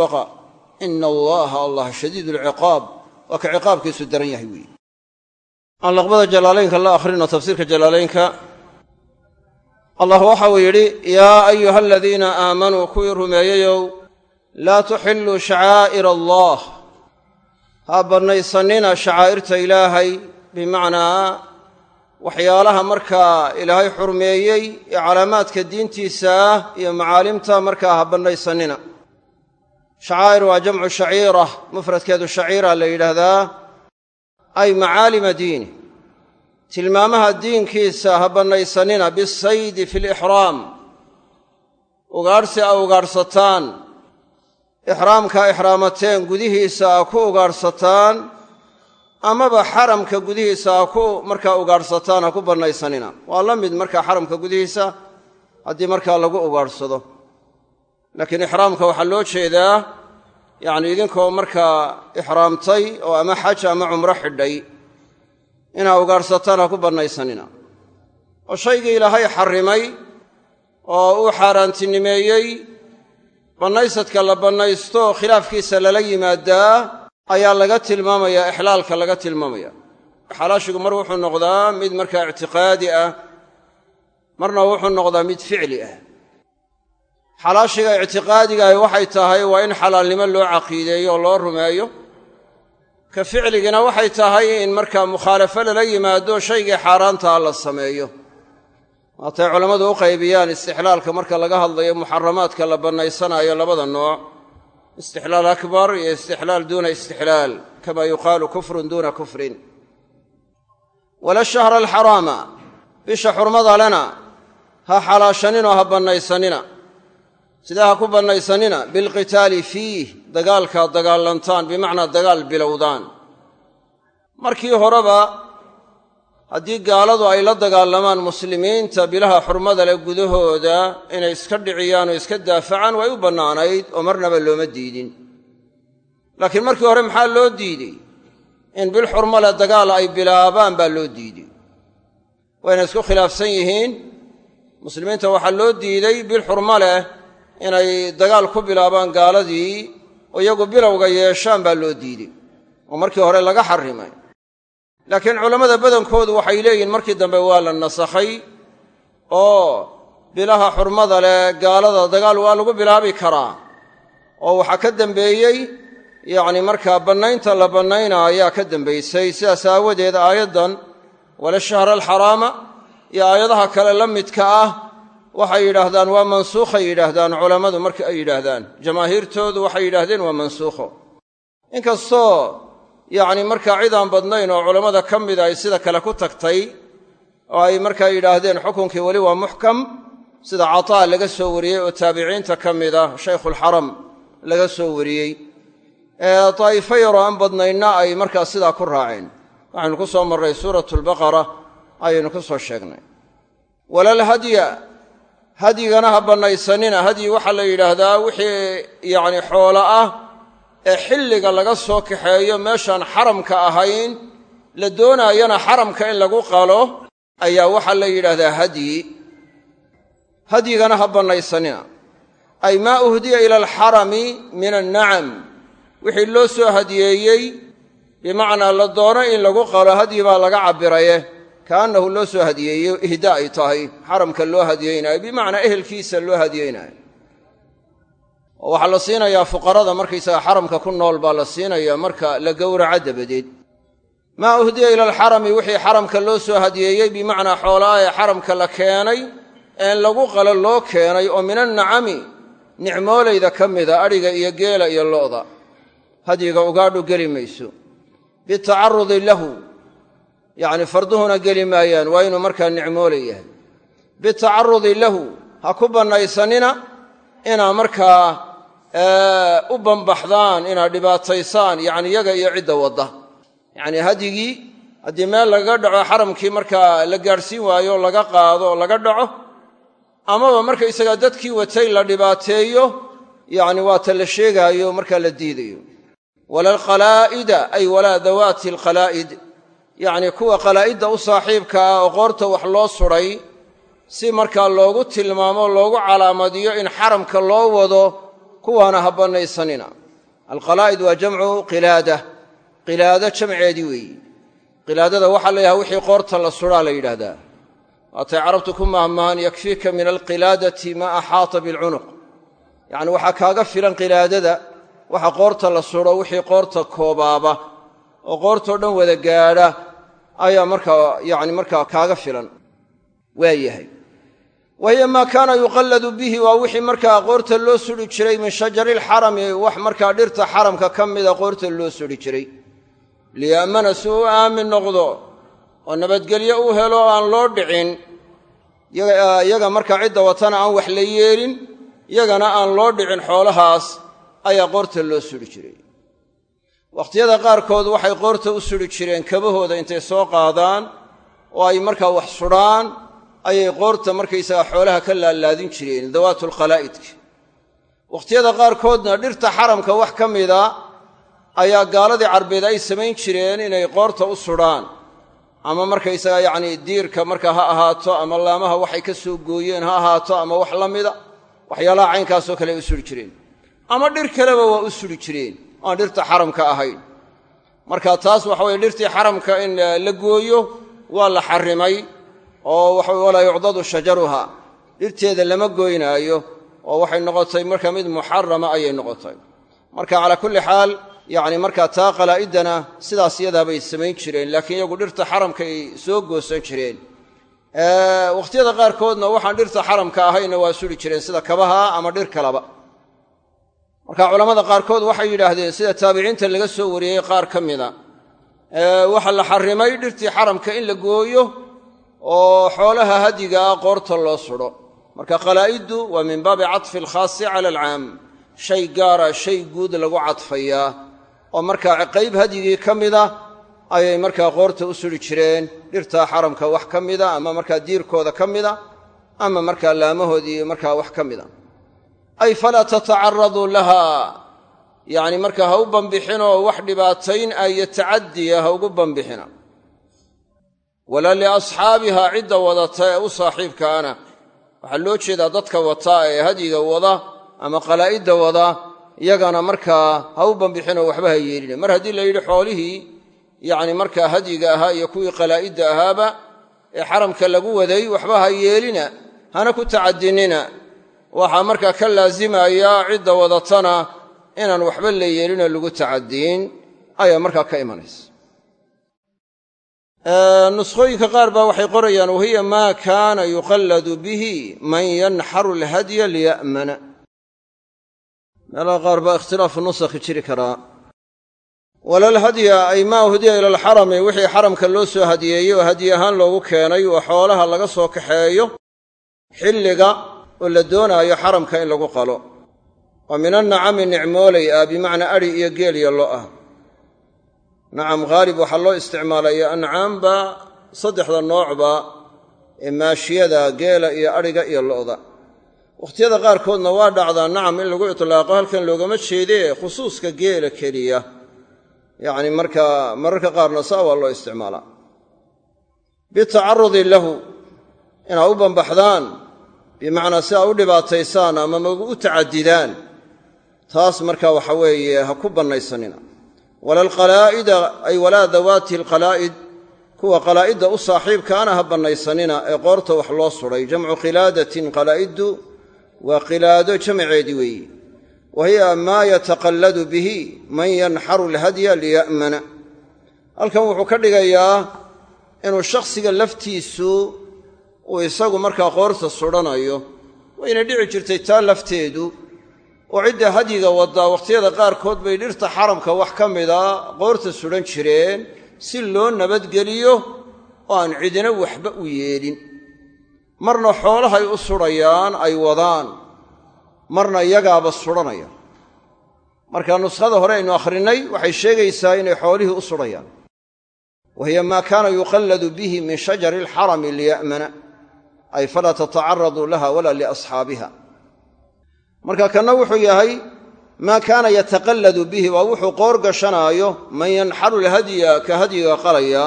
ina allaha allah shadiid alciqaab waa ka ciqaabkiisu daran yahay weeye aan laqbada jalaalaynka la akhrino tafsiirka jalaalaynka allah waxa uu yidhi yaa ayuha aladiina aamanuu kuwii rumeeyeyow laa tuxilluu shacaa'ir allah. Ha bannaysanina shacaa'irta ilaahay bimacnaa waxyaalaha markaa ilaahay xurmeeyey ee calaamaadka diintiisa ah iyo macaalimta markaa ha bannaysanina shacaa'ir waa jamcu shaciira mufradkeedu shaciira la yidhaahdaa ay macaalima diini. Tilmaamaha diinkiisa ha bannaysanina bisaydi fi lixraam. Ugaadhsi a ugaadhsataan ixraamkaa ixraamateen gudihiisa a ku ugaadhsataan amaba xaramka gudihiisa ha ku markaa ugaadhsataan ha ku bannaysanina waa la mid markaa xaramka gudihiisa haddii markaa lagu ugaadhsado laakiin ixraamka waxaa loo jeedaa yacni idinkoo markaa ixraamtay oo ama xaj ama cumro xidhay inaa ugaadhsataan ha ku bannaysanina. Oo shaygii ilaahay xarrimay oo uu xaaraantinimeeyey bannaysadka la bannaysto khilaafkiisa lala yimaadaa ayaa laga tilmaamayaa ixlaalka laga tilmaamaya. Xalaashigu mar wuxuu noqdaa mid markaa ictiqaadi ah marna wuxuu noqdaa mid ficli ah xalaashiga ictiqaadigaahi waxay tahay waa in xalaalnimo loo caqiideeyo oo loo rumeeyo. Ka ficligina waxay tahay in markaa mukhaalafo lala yimaado shaygii xaaraantaa la sameeyo. Waatay culammadu u qaybiyaan istixlaalka marka laga hadlayo muxaramaadka la bannaysanaayo labada nooc. Istixlaal akbar iyo istixlaal duuna istixlaal kama yuqaalu kufrun duuna kufrin. Wala shahra alxaraama bisha xurmada lena ha xalaashaninoo ha bannaysanina sidaa ha ku bannaysanina bilqitaali fiih dagaalkaad dagaalantaan bimacnaa dagaal bilowdaan. Markii horeba haddii gaaladu ay la dagaalamaan muslimiinta bilaha xurmada leh gudahooda inay iska dhiciyaan oo iska daafacaan way u bannaanayd oo marnaba looma diidin. Laakiin markii hore maxaa loo diidey in bil xurmo leh dagaal ay bilaabaan baa loo diidey wayna isku khilaafsan yihiin. Muslimiinta waxaa loo diiday bil xurmo leh inay dagaal ku bilaabaan gaaladii oo iyagu bilowga yeeshaan baa loo diidey oo markii hore laga xarrimay. Laakiin culammada badankoodu waxay leeyihiin markii dambe waa la nasakhay oo bilaha xurmada leh gaalada dagaal waa lagu bilaabi karaa oo waxaa ka dembeeyey yacni markaa bannaynta la bannaynaa ayaa ka dembaysay sidaas aawadeed aayaddan wala shahra alxaraama iyo aayadaha kale la midka ah waxay yidhaahdaan waa mansuukhay yidhaahdaan culammadu marka ay yidhaahdaan jamaahiirtoodu waxay yidhaahdeen waa mansuukho inkastoo yacni markaa cid aan badnayn oo culammada ka mida ay sida kale ku tagtay oo ay markaa yidhaahdeen xukunkii weli waa muxkam sida cataa laga soo wariyey oo taabiciinta ka mida shaykhuulxaram laga soo wariyey daa'ifo yaroo aan badnaynna ay markaa sidaa ku raaceen. Waxaynu ku soo marray suuratulbaqara ayaynu ku soo sheegnay hadyigana ha bannaysanina hadyi waxaa la yidhaahdaa wixii yacni xoolo ah ee xilliga laga soo kaxeeyo meeshaan xaramka ahayn la doonaayana xaramka in lagu qalo ayaa waxaa la yidhaahdaa hadyi hadyigana ha bannaysanina ay maa uhdiya ila alxarami min annacam wixii loo soo hadiyeeyey bimacnaa la doono in lagu qalo hadyi baa laga cabbiraye kaannahu loo soo hadiyeeyo ihda ay tahay xaramka loo hadiyeynaayo bimacnaa ehelkiisa loo hadiyeynaayo. Oo waxaa la siinayaa fuqarada markaysaga xaramka ku nool baa la siinayaa marka la gowraco dabadeed. Maa uhdiya ila alxarami wixii xaramka loo soo hadiyeeyey bimacnaa xoolaa ee xaramka la keenay een lagu qalo loo keenay oo min annacami nicmoolayda ka mida adhiga iyo geela iyo lo'da. Hadyiga ugaadhu geli mayso. Bitacarudi lahu yacni farduhuna geli maayaan waa inuu markaa nicmoolay yahay. Bitacarudi lahu ha ku bannaysanina inaa markaa u bambaxdaan inaad dhibaataysaan yacni yaga iyo cidda wadda. Yacnii hadyigii haddii meel lagaga dhaco xaramkii markaa la gaadhsiin waayo laga qaado oo laga dhaco amaba markaysagaa dadkii watay la dhibaateeyo yacni waa ta la sheegaayo markaa la diidayo wala alqalaa'ida ay walaa dawaati alqalaa'id yacnii kuwa qalaa'idda u saaxiibka ah oo qoorta wax loo sudhay si markaa loogu tilmaamo loogu calaamadiyo in xaramka loo wado kuwaana ha alqalaa'id waa jamcu qilaada qilaado jamceedii weeyi. Qilaadada waxaa la wixii qoorta la sudhaa la yidhaahdaa. Waatay carabtu ku mahmahan yakfiika min alqilaadati maa axaata bilcunuq. Yacni waxaa kaaga filan qilaadada waxa qoorta la sudho wixii qoorta koobaaba oo qoortoo dhan wada gaadha ayaa markaa yacni markaa kaaga filan waa yahay. Maa kaana yuqalladu bihi waa wixii markaa qoorta loo sudhi jiray min shajari alxarami wax markaa dhirta xaramka ka mida qoorta loo sudhi jiray. Liya'mana si uu aamin noqdo oo nabadgelyo u helo aan loo dhicin yaga markaa cidda watana aan wax la yeelin yagana aan loo dhicin xoolahaas ayaa qoorta loo sudhi jiray wakhtiyada qaarkood waxay qoorta u sudhi jireen kabahooda intay soo qaadaan oo ay markaa wax sudhaan ayay qoorta markaysaga xoolaha ka laalaadin jireen dawaatulqalaa'idka wakhtiyada qaarkoodna dhirta xaramka wax ka mida ayaa gaaladii carbeed ay samayn jireen inay qoorta u sudhaan ama markaysaga yacnii diirka marka ha ahaato ama laamaha waxay ka soo gooyeen ha ahaato ama wax la mida waxyaalaha caynkaasoo kale ay u sudhi jireen. Ama dhir kaleba waa u sudhi jireen aan dhirta xaramka ahayn. Marka taas waxa weye dhirtii xaramka in la gooyo waa la xarrimay oo waxa walaa yucdadu shajaruha. Dhirteeda lama goynaayo oo waxay noqotay marka mid muxarama ayay noqotay. Marka calaa kulli xaal yacni markaa taa qalaa'idana sidaas iyadaabay samayn jireen laakiin iyagu dhirta xaramkaay soo goosan jireen. Wakhtiyada qaarkoodna waxaan dhirta xaramka ahayna waa suri jireen sida kabaha ama dhir kaleba marka culammada qaarkood waxay yidhaahdeen sida taabiciinta laga soo wariyey qaar ka mida waxaa la xarrimay dhirtii xaramka in la gooyo oo xoolaha hadiga ah qoorta loo sudho. Marka qalaa'iddu waa min baabi catfi alkhaasi cala alcaam. Shay gaara shay guud lagu cadfayaa oo markaa qayb hadyigii ka mida ayay markaa qoorta u suri jireen. Dhirtaa xaramka wax ka mida ama markaa diirkooda ka mida ama markaa laamahoodii markaa wax ka mida ay falaa tatacaraduu laha yacni markaa ha u bambixinoo wax dhibaatayn ah iyo ha ugu bambixina. Walaa liasxaabihaa cidda wadata ee u saaxiibkaana waxaa loo jeedaa dadka wata ee hadyiga wada ama qalaa'idda wada iyagana markaa ha u bambixinoo waxba ha yeelina. Mar haddii la yidhi xoolihii yacni markaa hadyiga ahaa iyo kuwii qalaa'idda ahaaba ee xaramka lagu waday waxba ha yeelina hana ku tacadinina waxaa markaa ka laazimaya cidda wadatana inaan waxba la yeelinoo lagu tacadiin ayaa markaa ka imanaysa. Nuskhooyinka qaar baa waxay qorayaan wahiya maa kaana yuqalladu bihi man yanxaru alhadya liya'mana. Meelaha qaar baa ikhtilaafu nusakhi jiri karaa. Walalhadya ay maa hudiya ila alxarami wixii xaramka loo soo hadiyeeyey oo hadiye ahaan loogu keenay oo xoolaha laga soo kaxeeyo xilliga oo la doonaayo xaramka in lagu qalo. Oo min annacami nicmoolay ah bimacnaa adhi iyo geel iyo lo ah. Nacam haalib waxaa loo isticmaalaya ancaamba saddexda noocba ee maashiyada geela iyo adhiga iyo lo'da. Wakhtiyada qaarkoodna waa dhacdaa nacam in lagu itlaaqo halkan loogama jeedee khusuuska geela keliya. Yacni markaa mararka qaarna saa waa loo isticmaalaa. Bitacarudi lahu inaa u bambaxdaan bimacnaa si aa u dhibaataysaan ama magu u tacadidaan taas marka waxa weeye ha ku bannaysanina wala alqalaa'ida ay walaa dawaati alqalaa'id kuwa qalaa'idda u saaxiibkaana ha bannaysanina ee qoorta wax loo sudhay jamcu khilaadatin qalaa'iddu waa khilaado jamaceedii weeyi. Wa hiya maa yataqalladu bihi man yanxaru alhadya liya'mana. Halkan wuxuu ka dhigayaa inuu shakhsiga laftiisu uu isagu markaa qoorta sudhanayo wayna dhici jirtay taa lafteedu oo cidda hadyiga waddaa wakhtiyada qaarkood bay dhirta xaramka wax ka mida qoorta sudhan jireen si loo nabadgeliyo oo aan cidina waxba u yeelin. Marna xoolahay u sudhayaan ay wadaan marna yagaaba sudhanaya marka nuskhada hore aynu akhrinnay waxay sheegaysaa inay xoolihii u sudhayaan. Wa hiya maa kaana yuqalladu bihi min shajari alxarami liya'mana ay falaa tatacaraduu laha walaa liasxaabiha. Marka kanna wuxuu yahay maa kaana yataqalladu bihi waa wuxuu qoor gashanaayo man yanxaru lhadya ka hadyiga qalaya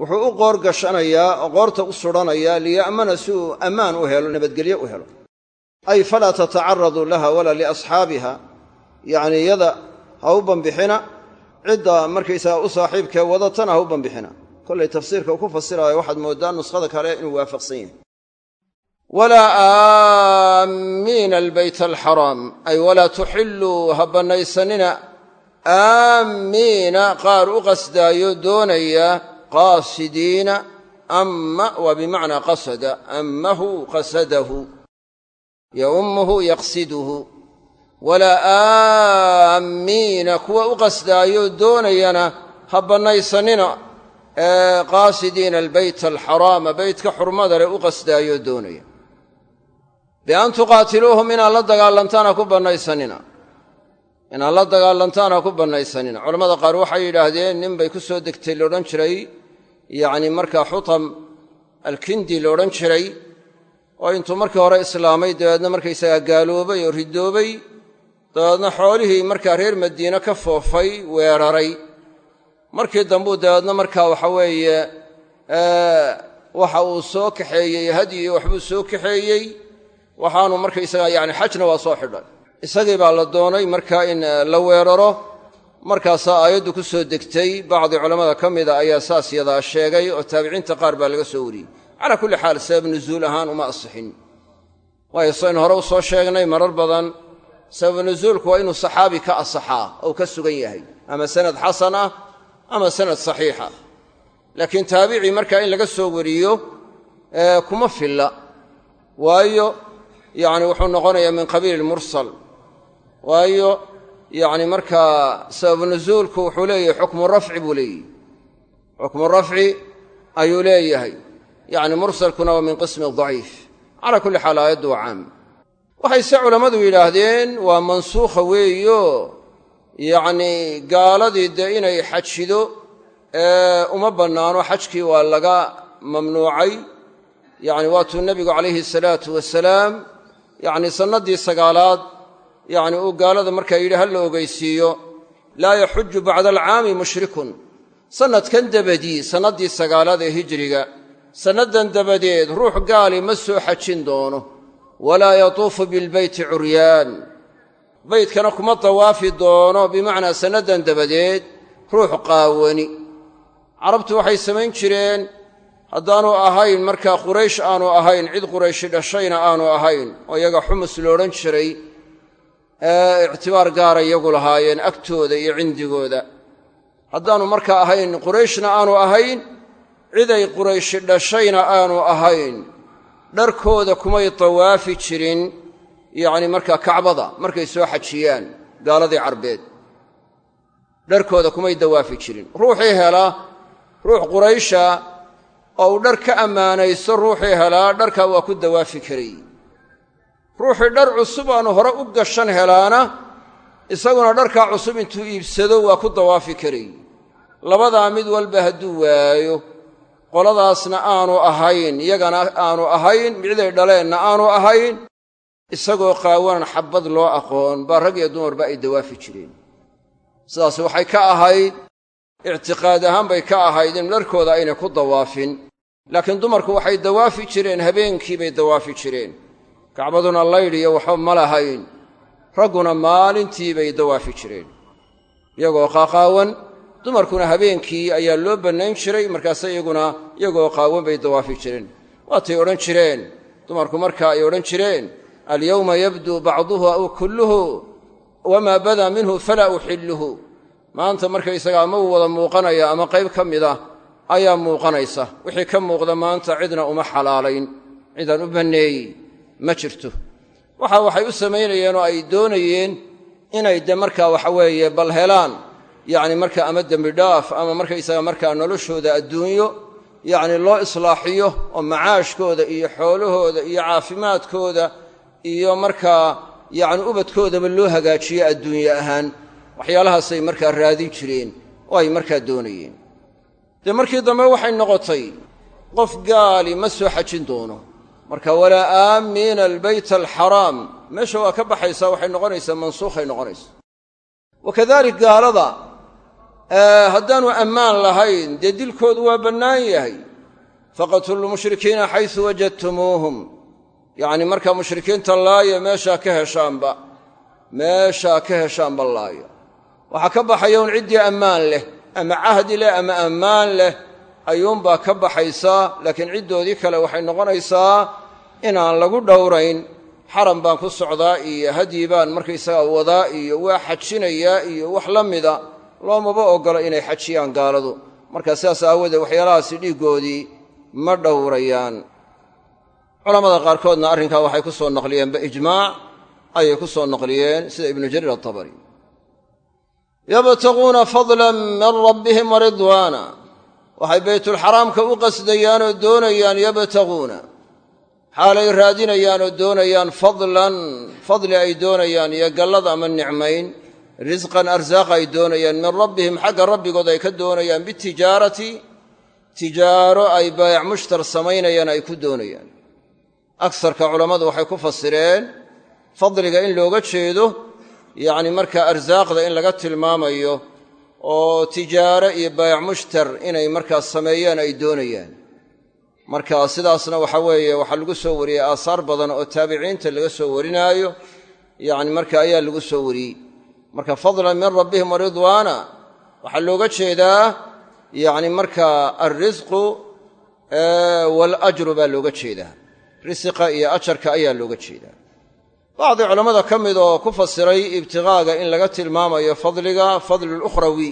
wuxuu u qoor oo qoorta u sudhanayaa liya'mana si uu ammaan u helo nabadgelyo u helo. Ay falaa tatacaraduu laha walaa liasxaabiha yacni iyada ha u bambixina cidda markaysaga u saaxiibkee wadatana ha u bambixina kollay tafsiirka uu ku fasiraayo waxaad mooddaa nuskhada kale inuu waafaqsan yahay walaa aamiina albayt alxaraam ay walaa tuxilluu ha bannaysanina aamiina qaar u qasdaayo doonaya qaasidiina amma waa bimacnaa qasada ammahu qasadahu yaummuhu yaqsiduhu walaa aamiina kuwa u qasdaayo doonayana ha bannaysanina qaasidiina albayt alxaraama beytka xurmada u qasdaayo doonaya bian tuqaatiluuhum inaad la dagaalantaan ha ku bannaysanina inaad la dagaalantaan ha ku bannaysanina culamada qaar waxay yidhaahdeen nin bay ku soo degtay laodhan jiray yacni markaa xutam alkindi la odhan jiray oo intuu markii hore islaamay dabeedna markaysagaa gaaloobay oo ridoobay dabeedna xoolihii markaa reer madiine ka foofay weeraray markii dambuu dabeedna markaa waxa weeye waxa uu soo kaxeeyey hadyi waxbuu soo kaxeeyey waxaanu markaysagaa yani xajna waa soo xidhay isagii baa la doonay markaa in la weeraro. Markaasaa aayaddu ku soo degtay bacdi culammada ka mida ayaa saas yadaa sheegay oo taabiciinta qaar baa laga soo wariyey. Calaa kulli xaal sabab nuzuul ahaan uma asixin. Waayo saynu hore u sheegnay marar badan sabab nuzuulku waa inuu saxaabi ka asaxaa ou ka sugan yahay. Ama sanad xasan ah ama sanad saxiixa. Laakiin taabici markaa in laga soo wariyo kuma filla. Waayo yacni wuxuu noqonayaa min qabiili mursal. Waayo yacni markaa sababu nuzuulku wuxuu leeyahay xukmu rafci buu leeyahy xukmu rafci ayuu leeyahay. Yacni mursalkuna waa min qismi daciif. Calaa kulli xaal aayaddu waa caam. Waxay se culammadu yidhaahdeen waa mansuukha weeyo. Yacnii gaaladii dee inay xajido uma bannaano xajkii waa laga mamnuucay. Yacni waatuu nebigu calayhi salaatu wasalaam yacni sannaddii sagaalaad yacni uu gaalada markaa yidhi ha la ogeysiiyo? Laa yaxuju bacda alcaami mushrikun. Sannadkan dabadii sannaddii sagaalaad ee hijriga sannadan dabadeed ruux gaali ma soo xajin doono. Walaa yatuufu bilbeyti curyaan. Beytkana kuma dawaafi doono bimacnaa sannadan dabadeed ruux qaawani. Carabtu waxay samayn jireen haddaanu ahayn markaa quraysh aanu ahayn cid qurayshi dhashayna aanu ahayn oo iyaga xumus loodhan jiray ee ictibaar gaara iyagu lahaayeen agtooda iyo cindigooda. Haddaanu markaa ahayn qurayshna aanu ahayn ciday qurayshi dhashayna aanu ahayn. Dharkooda kumay tawaafi jirin yacni markaa kacbada markay soo xajiyaan gaaladii carbeed. Dharkooda kumay dawaafi jirin. Ruuxii helaa ruux quraysha oo uu dhar ka ammaanaysto ruuxii helaa dharkaa waa ku dawaafi karay. Ruuxii dhar cusub aanu hore u gashan helaana isaguna dharkaa cusub intuu iibsado waa ku dawaafi karay. Labadaa mid walba hadduu waayo qoladaasna aanu ahayn iyagana aanu ahayn micday dhaleenna aanu ahayn isagoo qaawanan xabbad loo aqoon baa rag iyo dumarba ay dawaafi jireen. Sidaas waxay ka ahayd ictiqaad ahaan bay ka ahayd in dharkooda aynay ku dawaafin laakiin dumarku waxay dawaafi jireen habeenkii bay dawaafi jireen. Kacbaduna laydhiyo waxba ma lahayn ragguna maalintii bay dawaafi jireen. Iyagoo qaaqaawan dumarkuna habeenkii ayaa loo bannayn jiray markaase iyaguna iyagoo qaawan bay dawaafi jireen. Waatay odhan jireen dumarku markaa ay odhan jireen alyowma yabduu bacduhu aw kulluhu wamaa badaa minhu falaa uxilluhu maanta markaysaga ama uu wada muuqanaya ama qayb ka mid ah ayaa muuqanaysa. Wixii ka muuqda maanta cidna uma xalaalayn. Cidaan u banneeyey ma jirto. Waxa waxay u samaynayeen oo ay doonayeen inay de markaa waxa weeye bal helaan. Yacni markaa ama dembidhaaf ama markaysaga markaa noloshooda adduunyo yacni loo islaaxiyo oo macaashkooda iyo xoolahooda iyo caafimaadkooda iyo markaa yacni ubadkoodaba loo hagaajiyo adduunye ahaan. Waxyaalahaasay markaa raadin jireen oo ay markaa doonayeen dee markii dambe waxay noqotay qof gaali ma soo xajin doono. Marka walaa aamiina albayta alxaraam meesha waa ka baxaysaa waxay noqonaysaa mansuukhay noqonaysa wa kadalik gaalada haddaanu ammaan lahayn dee dilkoodu waa bannaan yahay. Faqatulu lmushrikiina xaysu wajadtumuuhum. Yacni markaa mushrikiinta laaya meeshaa ka heshaanba meeshaa ka heshaanba laaya waxaa ka baxaya un ciddii ammaan leh ama cahdi leh ama ammaan leh ayuunbaa ka baxaysaa laakiin ciddoodii kale waxay noqonaysaa inaan lagu dhowrayn. Xaram baan ku socdaa iyo hadyi baan markaysagaa wadaa iyo waa xajinayaa iyo wax la mida. Loomaba oggolo inay xajiyaan gaaladu. Marka sidaas aawoodee waxyaalahaasi dhiiggoodii ma dhowrayaan. Culamada qaarkoodna arrinkaa waxay ku soo naqliyeenba ijmaac ayay ku soo naqliyeen sida ibnu jariir atabari yabtaguuna fadlan min rabbihim wa ridwaana. Waxay baytulxaraamka u qasdayaan oo doonayaan yabtaguuna. Xaalay raadinayaan oo doonayaan fadlan fadli ay doonayaan iyo gallad ama nicmayn risqan arsaaq ay doonayaan min rabbihim xagga rabbigood ay ka doonayaan bitijaarati tijaaro ay baayac mushtar samaynayaan ay ku doonayaan. Agsarka culammadu waxay ku fasireen fadliga in looga jeedo yacni markaa arsaaqda in laga tilmaamayo oo tijaaro iyo baayac mushtar inay markaa sameeyaan ay doonayaan. Marka sidaasna waxa weeye waxaa lagu soo wariyey aasaar badan oo taabiciinta laga soo warinaayo yacni marka ayaa lagu soo wariyey. Marka fadlan min rabbihim wa ridwaana waxaa looga jeedaa yacni markaa alrisqu waaljru baa looga jeedaa. Risiqa iyo ajarka ayaa looga jeedaa bacdi culammada ka mid oo ku fasiray ibtiqaaga in laga tilmaamayo fadliga fadluukhrawi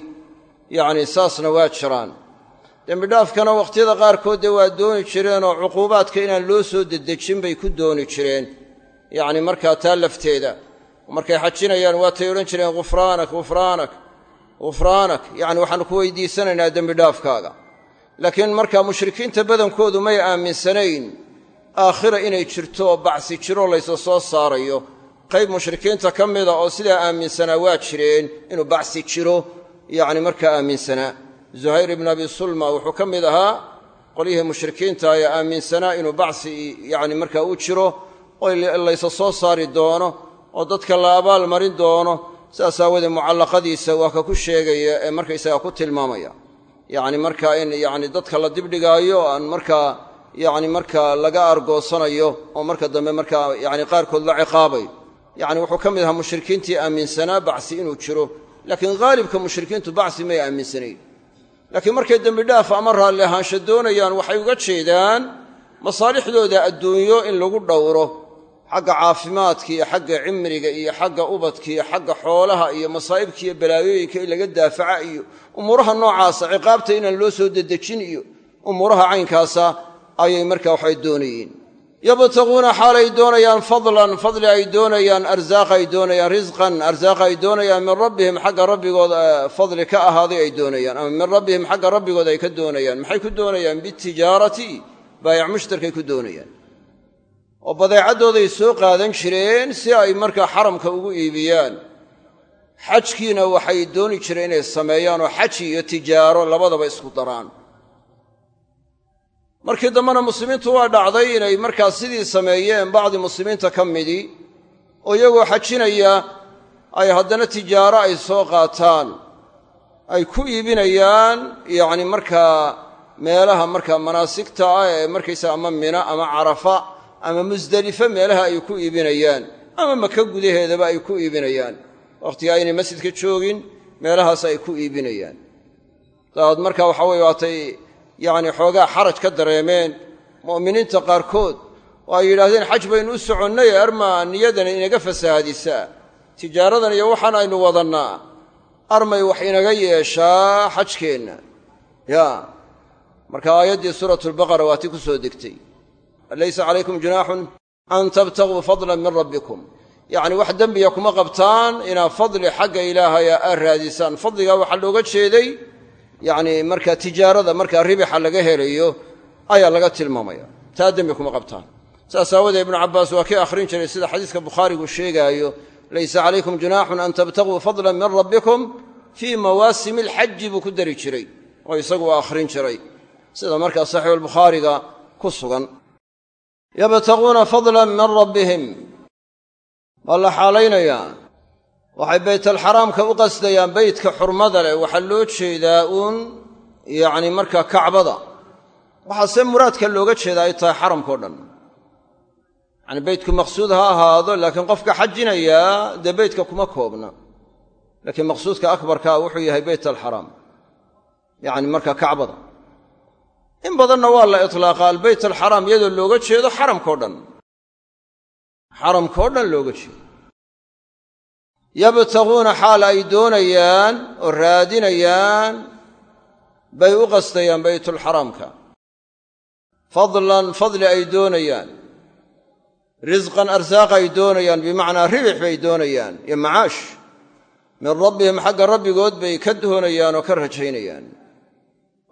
yacni saasna waa jiraan. Dembidhaafkana wakhtiyada qaarkood dee waa dooni jireenoo cuquubaadka inaan loo soo dedejin bay ku dooni jireen yacni markaa taa lafteeda. Markay xajinayaan waatay odhan jireen ghufraanak ghufraanak ghufraanak. Yacni waxaanu ku weydiisanaynaa dembidhaafkaaga laakiin markaa mushrikiinta badankoodu may aaminsanayn aakhira inay jirto oo bacsi jiro laysa soo saarayo qayb mushrikiinta ka mida oo sidaa aaminsanaa waa jireen inuu bacsi jiro yacni markaa aaminsanaa zuhayr ibnu abi sulma wuxuu ka mid ahaa qolyihii mushrikiinta ee aaminsanaa inuu bacsi yacni markaa u jiro oo laysa soo saari doono oo dadka la abaal marin doono sidaas aawoodee mucallaqadiisa waa ka ku sheegaya ee markaysagaa ku tilmaamaya. Yacni markaa in yacni dadka la dibdhigaayo aan markaa yacni markaa laga argoosanayo oo marka dambe markaa yacni qaarkood la ciqaabay yacni wuxuu ka mid ahaa mushrikiintii aaminsanaa bacsi inuu jiro laakiin haalibka mushrikiintu bacsi may aaminsanayn. Laakiin markay dembidhaaf ama raalli ahaansho doonayaan waxay uga jeedaan masaalixdooda adduunyo in lagu dhowro. Xagga caafimaadka iyo xagga cimriga iyo xagga ubadka iyo xagga xoolaha iyo masaa'ibka iyo balaayooyinka in laga daafaca iyo umuuraha noocaasa ciqaabta inaan loo soo dedejin iyo umuuraha caynkaasa ayay markaa waxay doonayeen. Yabtaguuna xaalay doonayaan fadlan fadli ay doonayaan arsaaq ay doonayaan risqan arsaaq ay doonayaan min rabbihim xagga rabbigooda fadli ka ahaaday ay doonayaan ama min rabbihim xagga rabbigooda ay ka doonayaan. Maxay ku doonayaan? Bitijaarati baayac mushtarkay ku doonayaan. Oo badeecaddooday soo qaadan jireen si ay markaa xaramka ugu iibiyaan. Xajkiina waxay dooni jireen inay sameeyaan oo xaji iyo tijaaro labadaba isku daraan markii dambena muslimiintu waa dhacday inay markaa sidii sameeyeen bacdi muslimiinta ka midii oo iyagoo xajinaya ay haddana tijaaro ay soo qaataan ay ku iibinayaan yacni markaa meelaha markaa manaasigta ah ee markaysaga ama mina ama carafa ama musdelife meelaha ay ku iibinayaan ama maka gudaheedaba ay ku iibinayaan. Wakhtiga aynay masjidka joogin meelahaas ay ku iibinayaan. Daad marka waxa weye waatay yacni xoogaa xaraj ka dareemeen mu'miniinta qaarkood oo ay yidhaahdeen xaj baynu u soconnay armaa niyadan inaga fasahaadisaa tijaaradan iyo waxaan aynu wadannaa. Armay wax inaga yeeshaa xajkeenna. Ya marka aayaddii suuratu lbaqara waa tii ku soo degtay. Laysa calaykum junaaxun an tabtaguu fadlan min rabbikum. Yacni wax dembiya kuma qabtaan inaad fadli xagga ilaahaya aad raadisaan. Fadligaa waxaa looga jeeday yacni markaa tijaarada markaa ribixa laga helayo ayaa laga tilmaamaya. Taa dembi kuma qabtaan. Saas aawadee ibnu cabbaas waa kii akhrin jiray sida xadiiska bukhaarigu sheegaayo laysa calaykum junaaxun an tabtaguu fadlan min rabbikum fii mawaasimi alxaji buu ku dari jiray oo isagu waa akhrin jiray. Sida markaa saxiixulbukhaariga ku sugan. Yabtaguuna fadlan min rabbihim. Waa la xaalaynayaa waxay baytalxaraamka u qasdayaan beytka xurmada leh. Waxaa loo jeedaa uun yacni markaa kacbada. Waxaase muraadka looga jeedaa ay tahay xaramkao dhan. Yacni beytku maqsuud ha ahaado laakiin qofka xajinayaa dee beytka kuma koobna. Laakiin maqsuudka akbarkaa wuxuu yahay beyt alxaraam yacni markaa kacbada. In badanna waa la itlaaqa albeyt alxaraam iyadoo looga jeedo xaramkao dhan. Xaramkao dhan looga jeedo yabtaguuna xaal ay doonayaan oo raadinayaan bay u qasdayaan baytulxaraamka fadlan fadli ay doonayaan. Risqan arsaaq ay doonayaan. Bimacnaa ribix bay doonayaan. Iyo macaash. Min rabbihim xagga rabbigood bay ka doonayaan oo ka rajaynayaan.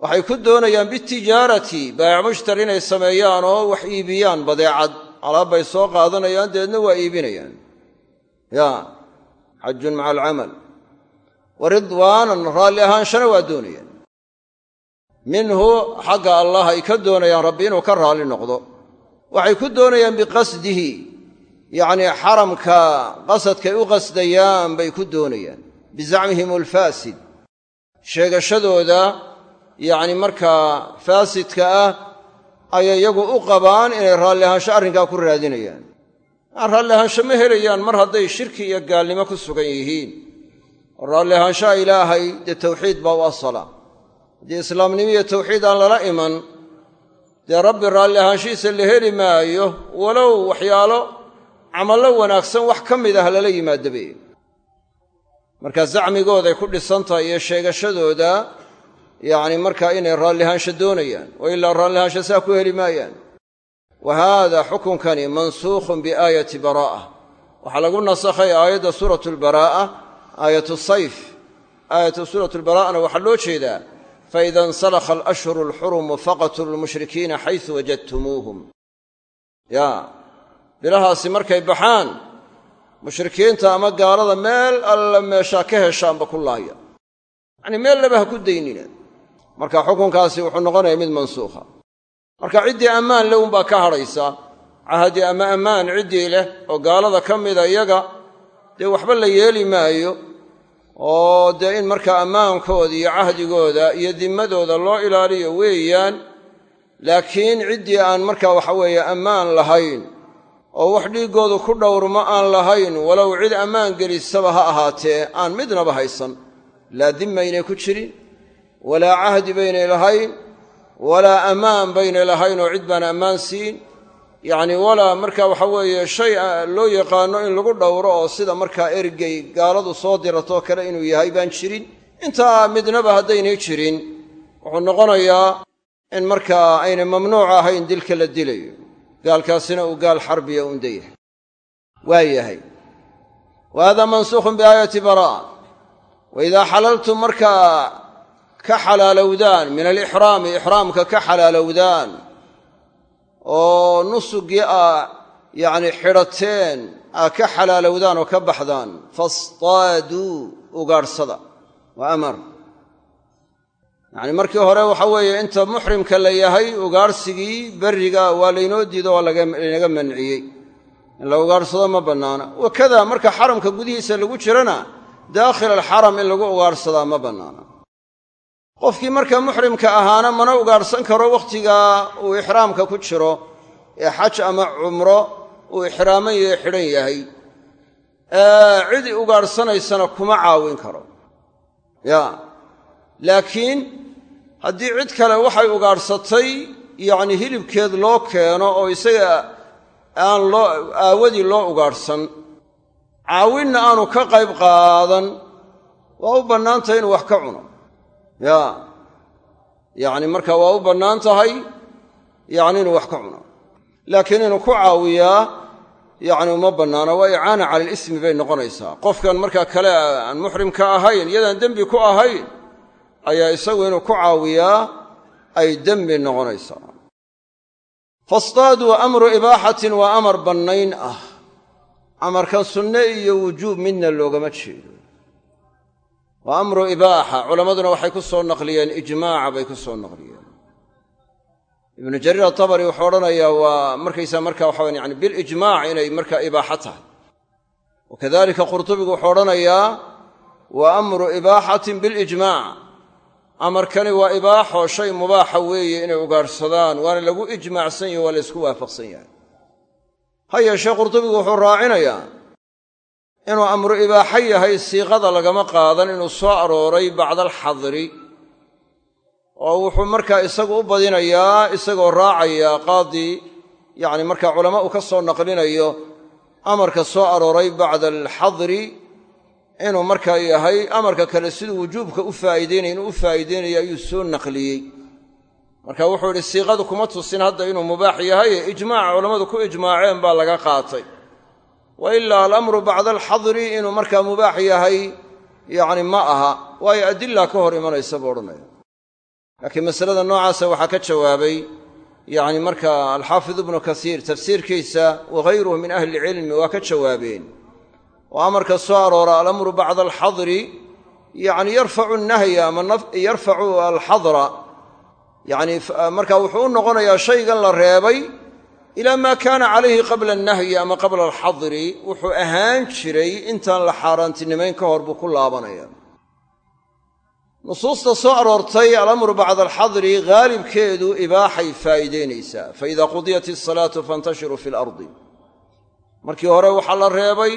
Waxay ku doonayaan bitijaarati baayac mushtar inay sameeyaan oo wax iibiyaan badeecad alaabbay soo qaadanayaan dabeedna waa iibinayaan. Ya xajun maca alcamal. Wa ridwaanan raalli ahaanshana waa doonayaan minhu xagga allah ay ka doonayaan rabbi inuu ka raalli noqdo. Waxay ku doonayaan biqasdihi yacnii xaramka qasadkay u qasdayaan bay ku doonayaan. Bizacmihim alfaasid sheegashadooda yacni markaa faasidka ah ayay iyagu u qabaan inay raalli ahaansho arrinkaa ku raadinayaan aan raalli ahaansho ma helayaan mar hadday shirki iyo gaalnimo ku sugan yihiin. Oo raalli ahaanshaha ilaahay dee tawxiid baa u asala. Haddii islaamnimo iyo tawxiid aan lala iman dee rabbi raalli ahaanshihiisa la heli maayo walow waxyaalo camallo wanaagsan wax ka mid ah lala yimaadabe marka zacmigooday ku dhisan tahay iyo sheegashadooda yacni markaa inay raallihaansho doonayaan oo ilaa raallihaansho saa ku heli maayaan wa haada xukunkani mansuukhun biaayati baraa'a. Waxaa lagu nasakhay aayadda suuratu lbaraa'a aayatu sayf. Aayatu suuratu lbaraa'ana waxaa loo jeedaa faida insalakha alashhuru alxurumu faqatuu lmushrikiina xaysu wajadtumuuhum. Ya bilahaasi markay baxaan mushrikiinta ama gaalada meel alla meeshaa ka heshaanba ku laaya. Yacnii meel laba ha ku daynina. Marka xukunkaasi wuxuu noqonaya mid mansuukha marka ciddii ammaan le unbaa ka hadhaysa cahdi ama ammaan ciddii leh oo gaalada ka mida iyaga dee waxba la yeeli maayo oo dee in markaa ammaankooda iyo cahdigooda iyo dimmadooda loo ilaaliyo weeyaan laakiin ciddii aan markaa waxa weeye ammaan lahayn oo wax dhiiggoodu ku dhowrmo aan lahayn walow cid ammaan gelisaba ha ahaatee aan midnaba haysan. Laa dimmaynay ku jirin walaa cahdi baynay lahayn walaa ammaan baynay lahayn oo cid baan ammaan siin. Yacni walaa marka waxa weeye shay loo yaqaanno in lagu dhowro oo sida markaa ergey gaaladu soo diratoo kale inuu yahay baan jirin. Intaa midnaba haddaynay jirin wuxuu noqonayaa in markaa aynay mamnuuc ahayn dilka la dilayo. Gaalkaasina uu gaal xarbiya unda yahay. Waa yahay. Wa markaa ka xalaalowdaan min alixraami ixraamka ka xalaalowdaan oo nusugii aa yacni xidhateen aa ka xalaalowdaan oo ka baxdaan fastaaduu ugaadhsada waa amar. Yacni markii hore waxa weeye inta muxrimka la yahay ugaadhsigii berriga waa laynoo diido waa laynaga manciyey. In la ugaadhsado ma bannaana. Wakada marka xaramka gudihiisa lagu jirana daakhila alxaram in lagu ugaadhsadaa ma bannaana qofkii marka muxrimka ahaana mana ugaadhsan karo wakhtigaa uu ixraamka ku jiro ee xaj ama cumro uu ixraaman yahe xidhan yahay. Cid ugaadhsanaysana kuma caawin karo. Ya. Laakiin haddii cid kale waxay ugaadhsatay yacni hilibkeed loo keeno oo isaga aan loo aawadii loo ugaadhsan caawinna aanu ka qayb qaadan. Waa u bannaan tahay inuu wax ka cuno ya. Yacni marka waa u bannaan tahay yacni inuu wax ka cuno. Laakiin inuu ku caawiyaa yacni uma bannaana waa icaana cala alismi bay noqonaysaa. Qofkan markaa kale aan muxrimka ahayn iyadaan dembi ku ahayn ayaa isagu inuu ku caawiyaa ay dembi noqonaysaa. Fastaaduu amru ibaaxatin waa amar bannayn ah. Amarkan sunne iyo wujuub midna loogama jeedo waa amru ibaaxa culammaduna waxay ku soo naqliyeen ijmaaca bay ku soo naqliyeen. Ibnu jariir atabari wuxuu odhanayaa waa markaysaa marka waxa waya yani bilijmaac inay markaa ibaaxo tahay. Wa kadalika qurtubigu wuxuu odhanayaa waa amru ibaaxatin bilijmaac amarkani waa ibaaxo shay mubaaxa weeye inay ugaadhsadaan waana lagu ijmaacsan yahi waa la ysku waafaqsan yahay. Ha yeeshee qurtubigu wuxuu raacinayaa inuu amru ibaaxo yahay siiqada lagama qaadan inuu soo arooray bacda alxadri oo wuxuu markaa isagu u badinayaa isagoo raacaya qaadi yacni markaa culama uu ka soo naqlinayo amarka soo arooray bacda alxadri inuu markaa yahay amarka kale siduu wujuubka u faa'iideynaya inuu u faa'iideynaya ayuu soo naqliyey. Marka wuxuu idhi siiqadu kuma tusin hadda inuu mubaax yahay ijmaaca culammadu ku ijmaaceen baa laga qaatay wa ilaa alamru bacda alxadri inuu markaa mubaax yahay yacni ma aha. Waayo adila ka hor imanaysa buu odhanaya laakiin masalada noocaasa waxaa ka jawaabay yacni markaa alxaafid ibnu kasiir tafsiirkiisa wahayruhu min ahli ilcilmi waa ka jawaabeen. Oo amarka soo aroora alamru bacda alxadri yacni yarfacu nahya ama yarfacu alxadra yacni wuxuu u noqonayaa shaygan la reebay ilaa maa kaana calayhi qabla annahyi ama qabla alxadri wuxuu ahaan jiray intaan la xaaraantinimayn ka hor buu ku laabanaya. Nusuusta soo aroortay alamru bacda alxadri haalibkeedu ibaaxay faa'iideynaysaa faida qudiyat isalaatu fantashiruu fi lardi markii hore waxaa la reebay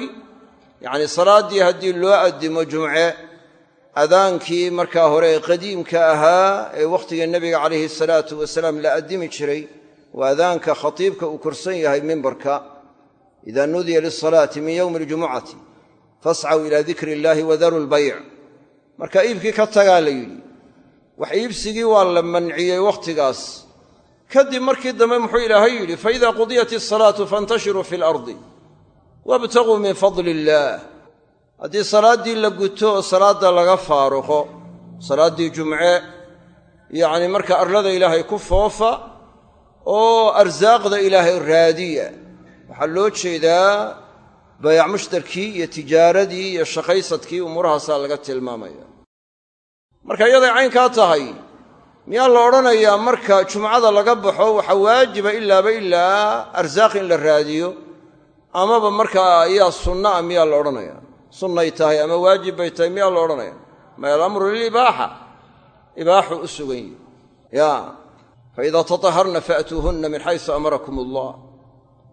yacni salaaddii haddii loo addimo jumce adaankii markaa hore ee qadiimka ahaa ee wakhtiga nebiga calayhi salaatu wasalaam la addimi jiray waa adaanka khatiibka uu korsan yahay mimbarka ida nudiya lisalaati min yowmi aljumucati fascaw ila dikri illahi wadaru lbayc. Marka iibkii ka tagaa la yidhi wax iibsigii waa la manciyey wakhtigaas. Kadib markii dambe muxuu ilaahay yidhi faida qudiyat isalaatu faintashiruu fi lardi wabtaguu min fadli illaah haddii salaaddii la guto oo salaadda laga faaruqo salaaddii jumce yacni marka arlada ilaahay ku foofa oo arsaaqda ilaahay raadiya. Waxaa loo jeedaa bayac mushtarkii iyo tijaaradii iyo shaqaysadkii umuurahaasaa laga tilmaamaya. Marka iyaday caynkaa tahay miyaa la odhanayaa marka jumcada laga baxo waxaa waajiba ilaaba ilaa arsaaq in la raadiyo amaba markaa ayaa sunna a miyaa la odhanaya sunnay tahay ama waajib bay tahay miyaa la odhanaya ma alamru lilibaaxa ibaaxu u sugan yihi ya faida tataharna faatuuhunna min xaysu amarakum allah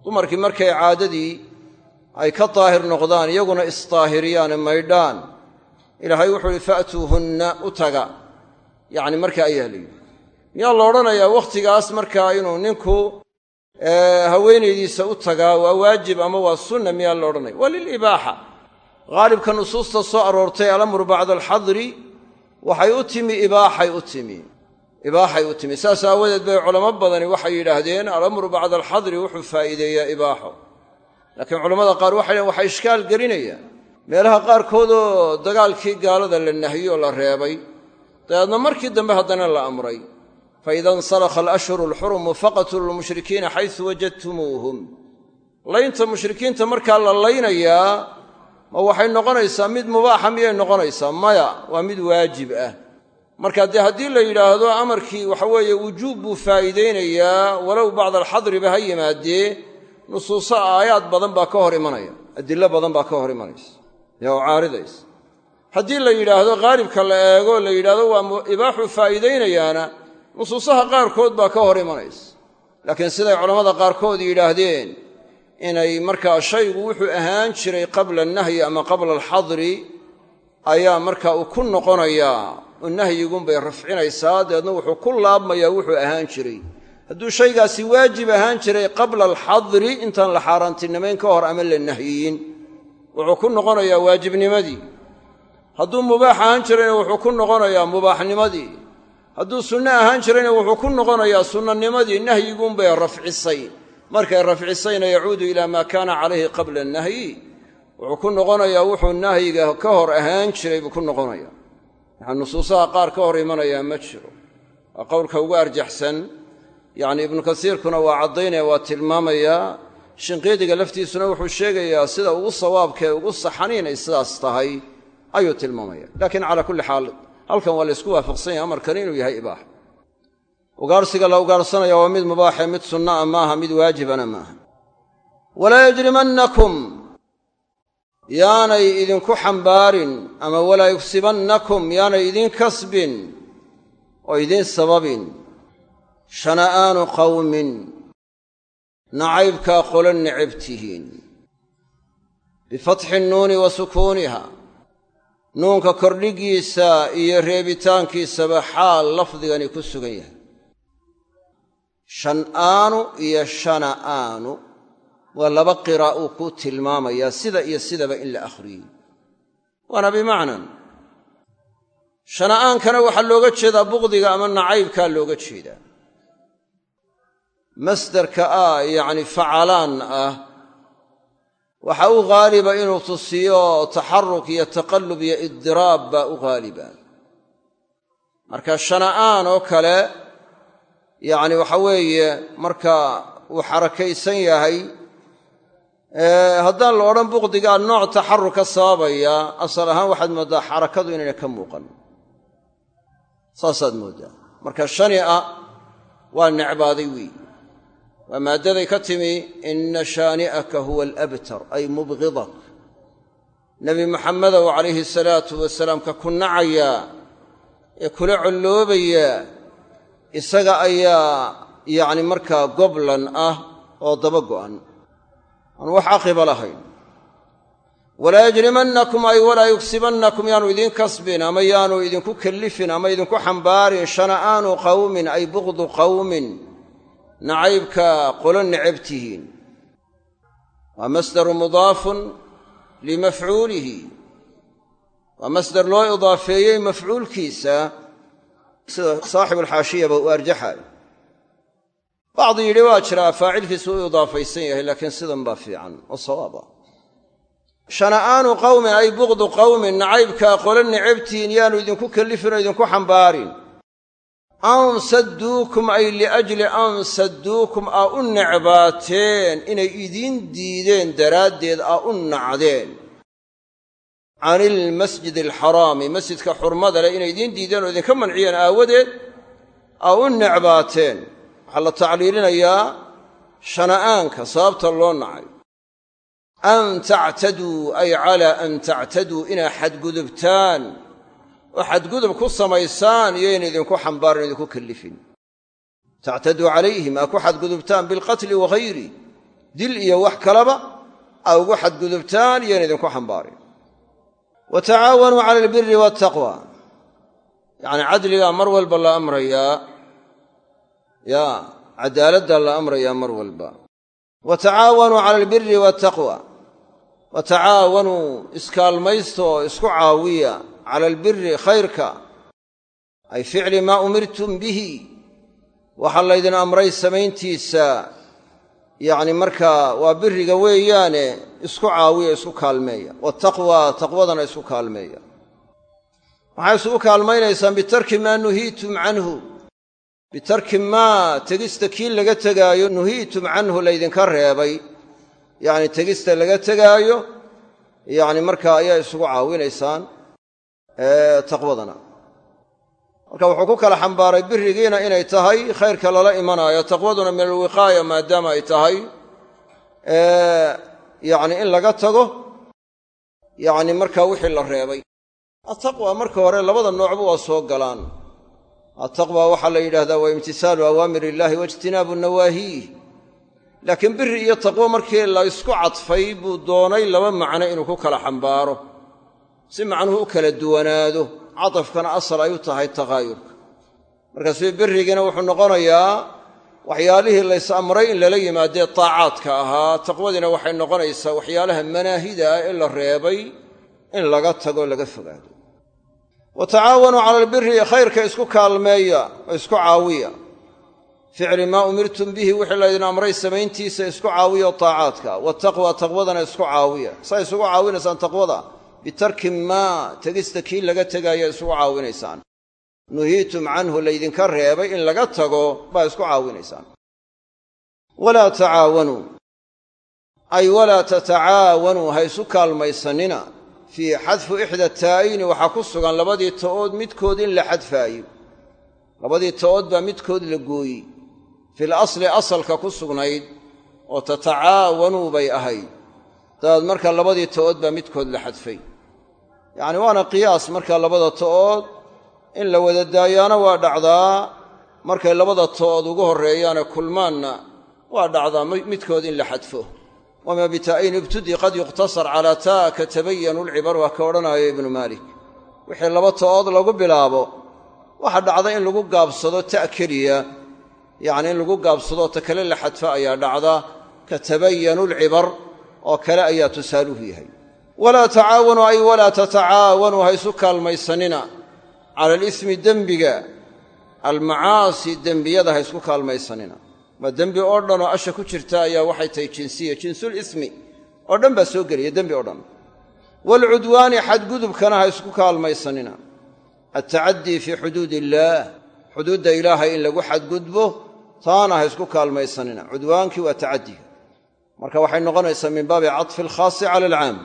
dumarkii markay caadadii ay ka daahir noqdaan iyaguna isdaahiriyaane maydhaan ilaahay wuxuu ihi faatuuhunna u taga yacni marka ayaa la yidhi miyaa la odhanayaa wakhtigaas markaa inuu ninku haweenaydiisa u tagaa waa waajib ama waa sunna miyaa la odhanaya waa lilibaaxa haalibka nusuusta soo aroortay alamru bacda alxadri waxay u timi ibaaxay u timi ibaaxay u timi. Saas aawadeed bay culamo badani waxay yidhaahdeen alamru bacda alxadri wuxuu faa'iideeyaa ibaaxo. Laakiin culammada qaar waxay dhaheen waxaa ishkaal gelinaya meelaha qaarkoodoo dagaalkii gaalada la nahiyoo la reebay dabeedna markii dambe haddana la amray. Faida insalakha alashhuru alxurumu faqatuu lmushrikiina xaysu wajadtumuuhum. Laynta mushrikiinta markaa la laynayaa ma waxay noqonaysaa mid mubaaxa miyay noqonaysaa? Maya waa mid waajib ah marka dee haddii la yidhaahdo amarkii waxa weeye wujuub buu faa'iidaynayaa walow bacda alxadriba ha yimaadee nusuuso aayaad badan baa ka hor imanaya adilo badan baa ka hor imanaysa ee oo caaridaysa. Haddii la yidhaahdo khaalibka la eego la yidhahdo waa ibaaxu faa'iidaynayaana nusuusaha qaarkood baa ka hor imanaysa. Laakiin siday culammada qaarkood yidhaahdeen inay markaa shaygu wuxuu ahaan jiray qabla annahyi ama qabla alxadri ayaa markaa uu ku noqonayaa oo nahyigunbay rafcinaysaa dabeedna wuxuu ku laabmayaa wuxuu ahaan jiray. Hadduu shaygaasi waajib ahaan jiray qabla alxadri intaan la xaaraantinimayn ka hor ama la nahyiyin. Wuxuu ku noqonayaa waajibnimadii. Hadduu mubaax ahaan jirayna wuxuu ku noqonayaa mubaaxnimadii. Hadduu sunno ahaan jirayna wuxuu ku noqonayaa sunnanimadii nahyigunbay rafcisay. Markay rafcisayna yacuudu ilaa maa kaana calayhi qabla annahyi wuxuu ku noqonayaa wuxuu nahyiga ka hor ahaan jiray buu ku noqonaya waxaa nusuusaha qaar ka hor imanayaa ma jiro. Waa qowlka ugu arjaxsan. Yacni ibnu kasiirkuna waa caddaynaya waa tilmaamayaa shinqiidiga laftiisuna wuxuu sheegayaa sida ugu sawaabkaee ugu saxan inay sidaas tahay ayuu tilmaamaya. Laakiin calaa kulli xaal halkan waa laysku waafaqsan yahay amarkani inuu yahay ibaax ugaarsiga la ugaarsanaya waa mid mubaaxe mid sunna'a maaha mid waajibana maaha. Walaa yajrimannakum yaanay idinku xambaarin ama walaa yugsibannakum yaanay idin kasbin oo idin sababin. Shana'aanu qawmin nacaybkaa qolo necab tihiin. Bifatxi nnuuni wa sukuuniha nuunka kordhigiisa iyo reebitaankiisaba xaal lafdigani ku sugan yahay. Shan'aanu iyo shana'aanu waa laba qira'a uu kuu tilmaamayaa sida iyo sidaba in la akhriyey waana bimacnan. Shana'aankana waxaa looga jeedaa buqdiga ama nacaybkaa looga jeedaa. Masdarka ah yacni facalaan ah waxa u ghaaliba inuu tusiyo taxaruk iyo taqallub iyo idiraab baa u ghaaliba. Marka shana'aan oo kale yacni waxa weeye marka uu xarakaysan yahay haddaan la odhan buqdigaa nooc taxaruk ka sababaya asal ahaan waxaad mooddaa xarakadu inayna ka muuqan. Saasaad mooddaa marka shania waa necbaaday weey. Waa maaddaday ka timi inna shaani'aka huwa alabtar ay mubgidak nebi muxamedow calayhi salaatu wasalaam ka ku nacayaa ee kula colloobaya isaga ayaa yacni markaa goblan ah oo daba go'an aan wax caqiba lahayn. Walaa yajrimannakum ay walaa yugsibannakum yaanu idin kasbin ama yaanu idinku kellifin ama idinku xambaarin shana'aanu qawmin ay bugdu qawmin nacaybka qolo necab tihiin. Waa masdaru mudaafun limafcuulihi. Waa masdar loo idaafeeyey mafcuulkiisa sida saaxibualxaashiyaba uu arjaxaayo bacdi yidhi waa jiraa faacilkiisu u idaafaysan yahay laakiin sidan baa fiican. Oo sawaaba. Shana'aanu qawmin ay bugdu qawmin nacaybkaa qolo necabtihiin yaanu idinku kellifin oo idinku xambaarin. An sadduukum ay liajli an sadduukum aa u necbaateen inay idiin diideen daraaddeed aa u nacdeen. Can ilmasjidi alxaraami masjidka xurmada leh inay idiin diideen oo idinka manciyeen aawadeed aa u necbaateen waxaa la tacliilinayaa shana'aanka sababta loo nacay. An tactaduu ay calaa an tactaduu inaa xadgudubtaan. Oo xadgudub ku samaysaan iyoyna idinku xambaarin idinku kellifin tactaduu calayhim aa ku xadgudubtaan bilqatli wahayri dil iyo wax kalaba aa ugu xadgudubtaan iyoyna idinku xambaarin. Wa tacaawanuu cala albiri waataqwa yacni cadligaa mar walba la amrayaa yaa caddaaladdaa la amrayaa mar walba. Wa tacaawanuu cala albiri waataqwa wa tacaawanuu iskaalmaysta oo isku caawiya cala albiri khayrka. Ay ficli maa umirtum bihi. Waxaa laydin amray samayntiisa. Yacni markaa waa biriga weeyaane isku caawiya isku kaalmeeya. Wataqwa taqwadana isku kaalmeeya. Maxay isugu kaalmaynaysaan bitarki maa nuhiitum canhu bitarki maa tegista kii laga tegaayo nuhiitum canhu laydinka reebay. Yacni tegista laga tegaayo yacni markaa ayaa isugu caawinaysaan taqwadana. Marka wuxuu ku kala xambaaray birigiina inay tahay khayrka lala imanaayo taqwaduna min alwiqaaya maadaama ay tahay yacni in laga tago yacni markaa wixii la reebay. Attaqwa marka hore labada noocba waa soo galaan attaqwa waxaa la yidhahdaa waa imtisaalu awaamir illaahi waijtinaabu nawaahiih laakiin biri iyo taqwo markii la ysku cadfay buu doonay laba macno inuu ku kala xambaaro. Si macnuhu u kala duwanaado cadafkana asal ay u tahay taqaayurka. Markaasuu birigiina wuxuu noqonayaa waxyaalihii lays amray in lala yimaadee taacaadka ahaa taqwadiina waxay noqonaysaa waxyaalaha manaahida ah ee la reebay in laga tago laga fogaado wa tacaawanuu cala albiri khayrka isku kaalmeeya oo isku caawiya. Ficli maa umirtum bihi wixii laydin amray samayntiisa isku caawiya taacaadka. Wataqwa taqwadana isku caawiya. Saa isugu caawinaysaan taqwada. Bitarki maa tegista kii laga tegaaya isugu caawinaysaan. Nuhiitum canhu laydinka reebay in laga tago baa isku caawinaysaan. Walaa tacaawanuu ay walaa tatacaawanuu ha isu kaalmaysanina fii xadfu ixda taa'ayni waxaa ku sugan labadii ta'ood midkood in la xadfaayo labadii ta'ood baa midkood la gooyey fil asli asalka ku sugnayd oo tatacaawanuu bay ahayd dabaad marka labadii ta'ood baa midkood la xadfay yacni waana qiyaas marka labada ta'ood in la wada daayaana waa dhacdaa markay labada ta'ood ugu horreeyaane kulmaanna waa dhacdaa midkood in la xadfo wamaa bitaa'iin ibtudi qad yuqtasar calaa taa ka tabayanu lcibar waa ka odhanaayo ibnu maalik wixii laba ta'ood lagu bilaabo waxa dhacda in lagu gaabsado ta' keliya yacni in lagu gaabsadoo ta kale la xadfo ayaa dhacda ka tabayanu lcibar oo kale ayaa tusaaluhu yahay walaa tacaawanuu ay walaa tatacaawanuu ha isu kaalmaysanina cala alismi dembiga almacaasi dembiyada ha kaalmaysanina ma dembi oo dhanoo asha ku jirta ayaa waxay tahay jinsiya jinsul ismi. Oo dhan baa soo gelaya dembi oo dhan. Waalcudwaani xadgudubkana ha isku kaalmaysanina. Altacadii fii xuduud illaah xuduudda ilaahay in lagu xadgudbo taana ha isku kaalmaysanina. Cudwaankii waa tacadiga marka waxay noqonaysaa min baabi cadfi alkhaasi cala alcaam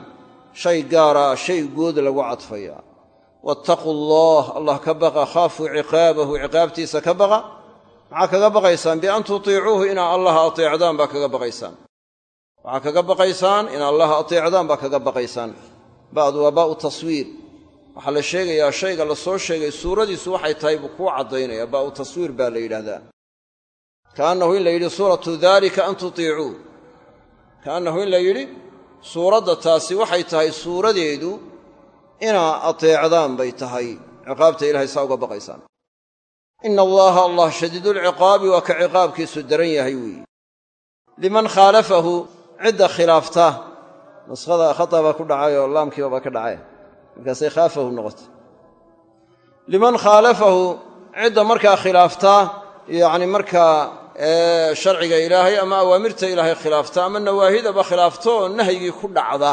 shay gaara shay guud lagu cadfaya wattaquu allah allah ka baqa khaafuu ciqaabahu ciqaabtiisa ka baqa maxaa kaga baqaysaan bian tutiicuuhu inaa allaha ateecdaan baa kaga baqaysaan. Waxaa kaga baqaysaan in allaha ateecdaan baa kaga baqaysaan. Ba'du waa baa'u taswiir waxaa la sheegayaa shayga la soo sheegay suuradiisu waxay tahay buu kuu caddaynaya baa'u taswiir baa la yidhaahdaa. Kaannahu in la yidhi suuratu daalika an tutiicuu kaannahu in la yidhi suuradda taasi waxay tahay suuradeedu inaa ateecdaan bay tahay. Ciqaabta ilahay saa uga baqaysaan ina allaaha allah shadiidulciqaabi waa ka ciqaabkiisu daran yahay weeye liman khaalafahu cidda khilaafta. Nuskhada khata baa ku dhacayoo laamkiiba baa ka dhacay. Markaasay khaafahu noqotay. Liman khaalafahu cidda markaa khilaafta yacni markaa sharciga ilaahay ama awaamirta ilaahay khilaafta ama nawaahidaba khilaafto oo nahyigii ku dhacda.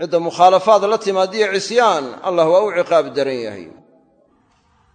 Cidda mukhaalafaad la timaadiyo cisyaan allah waa u ciqaab daran yahay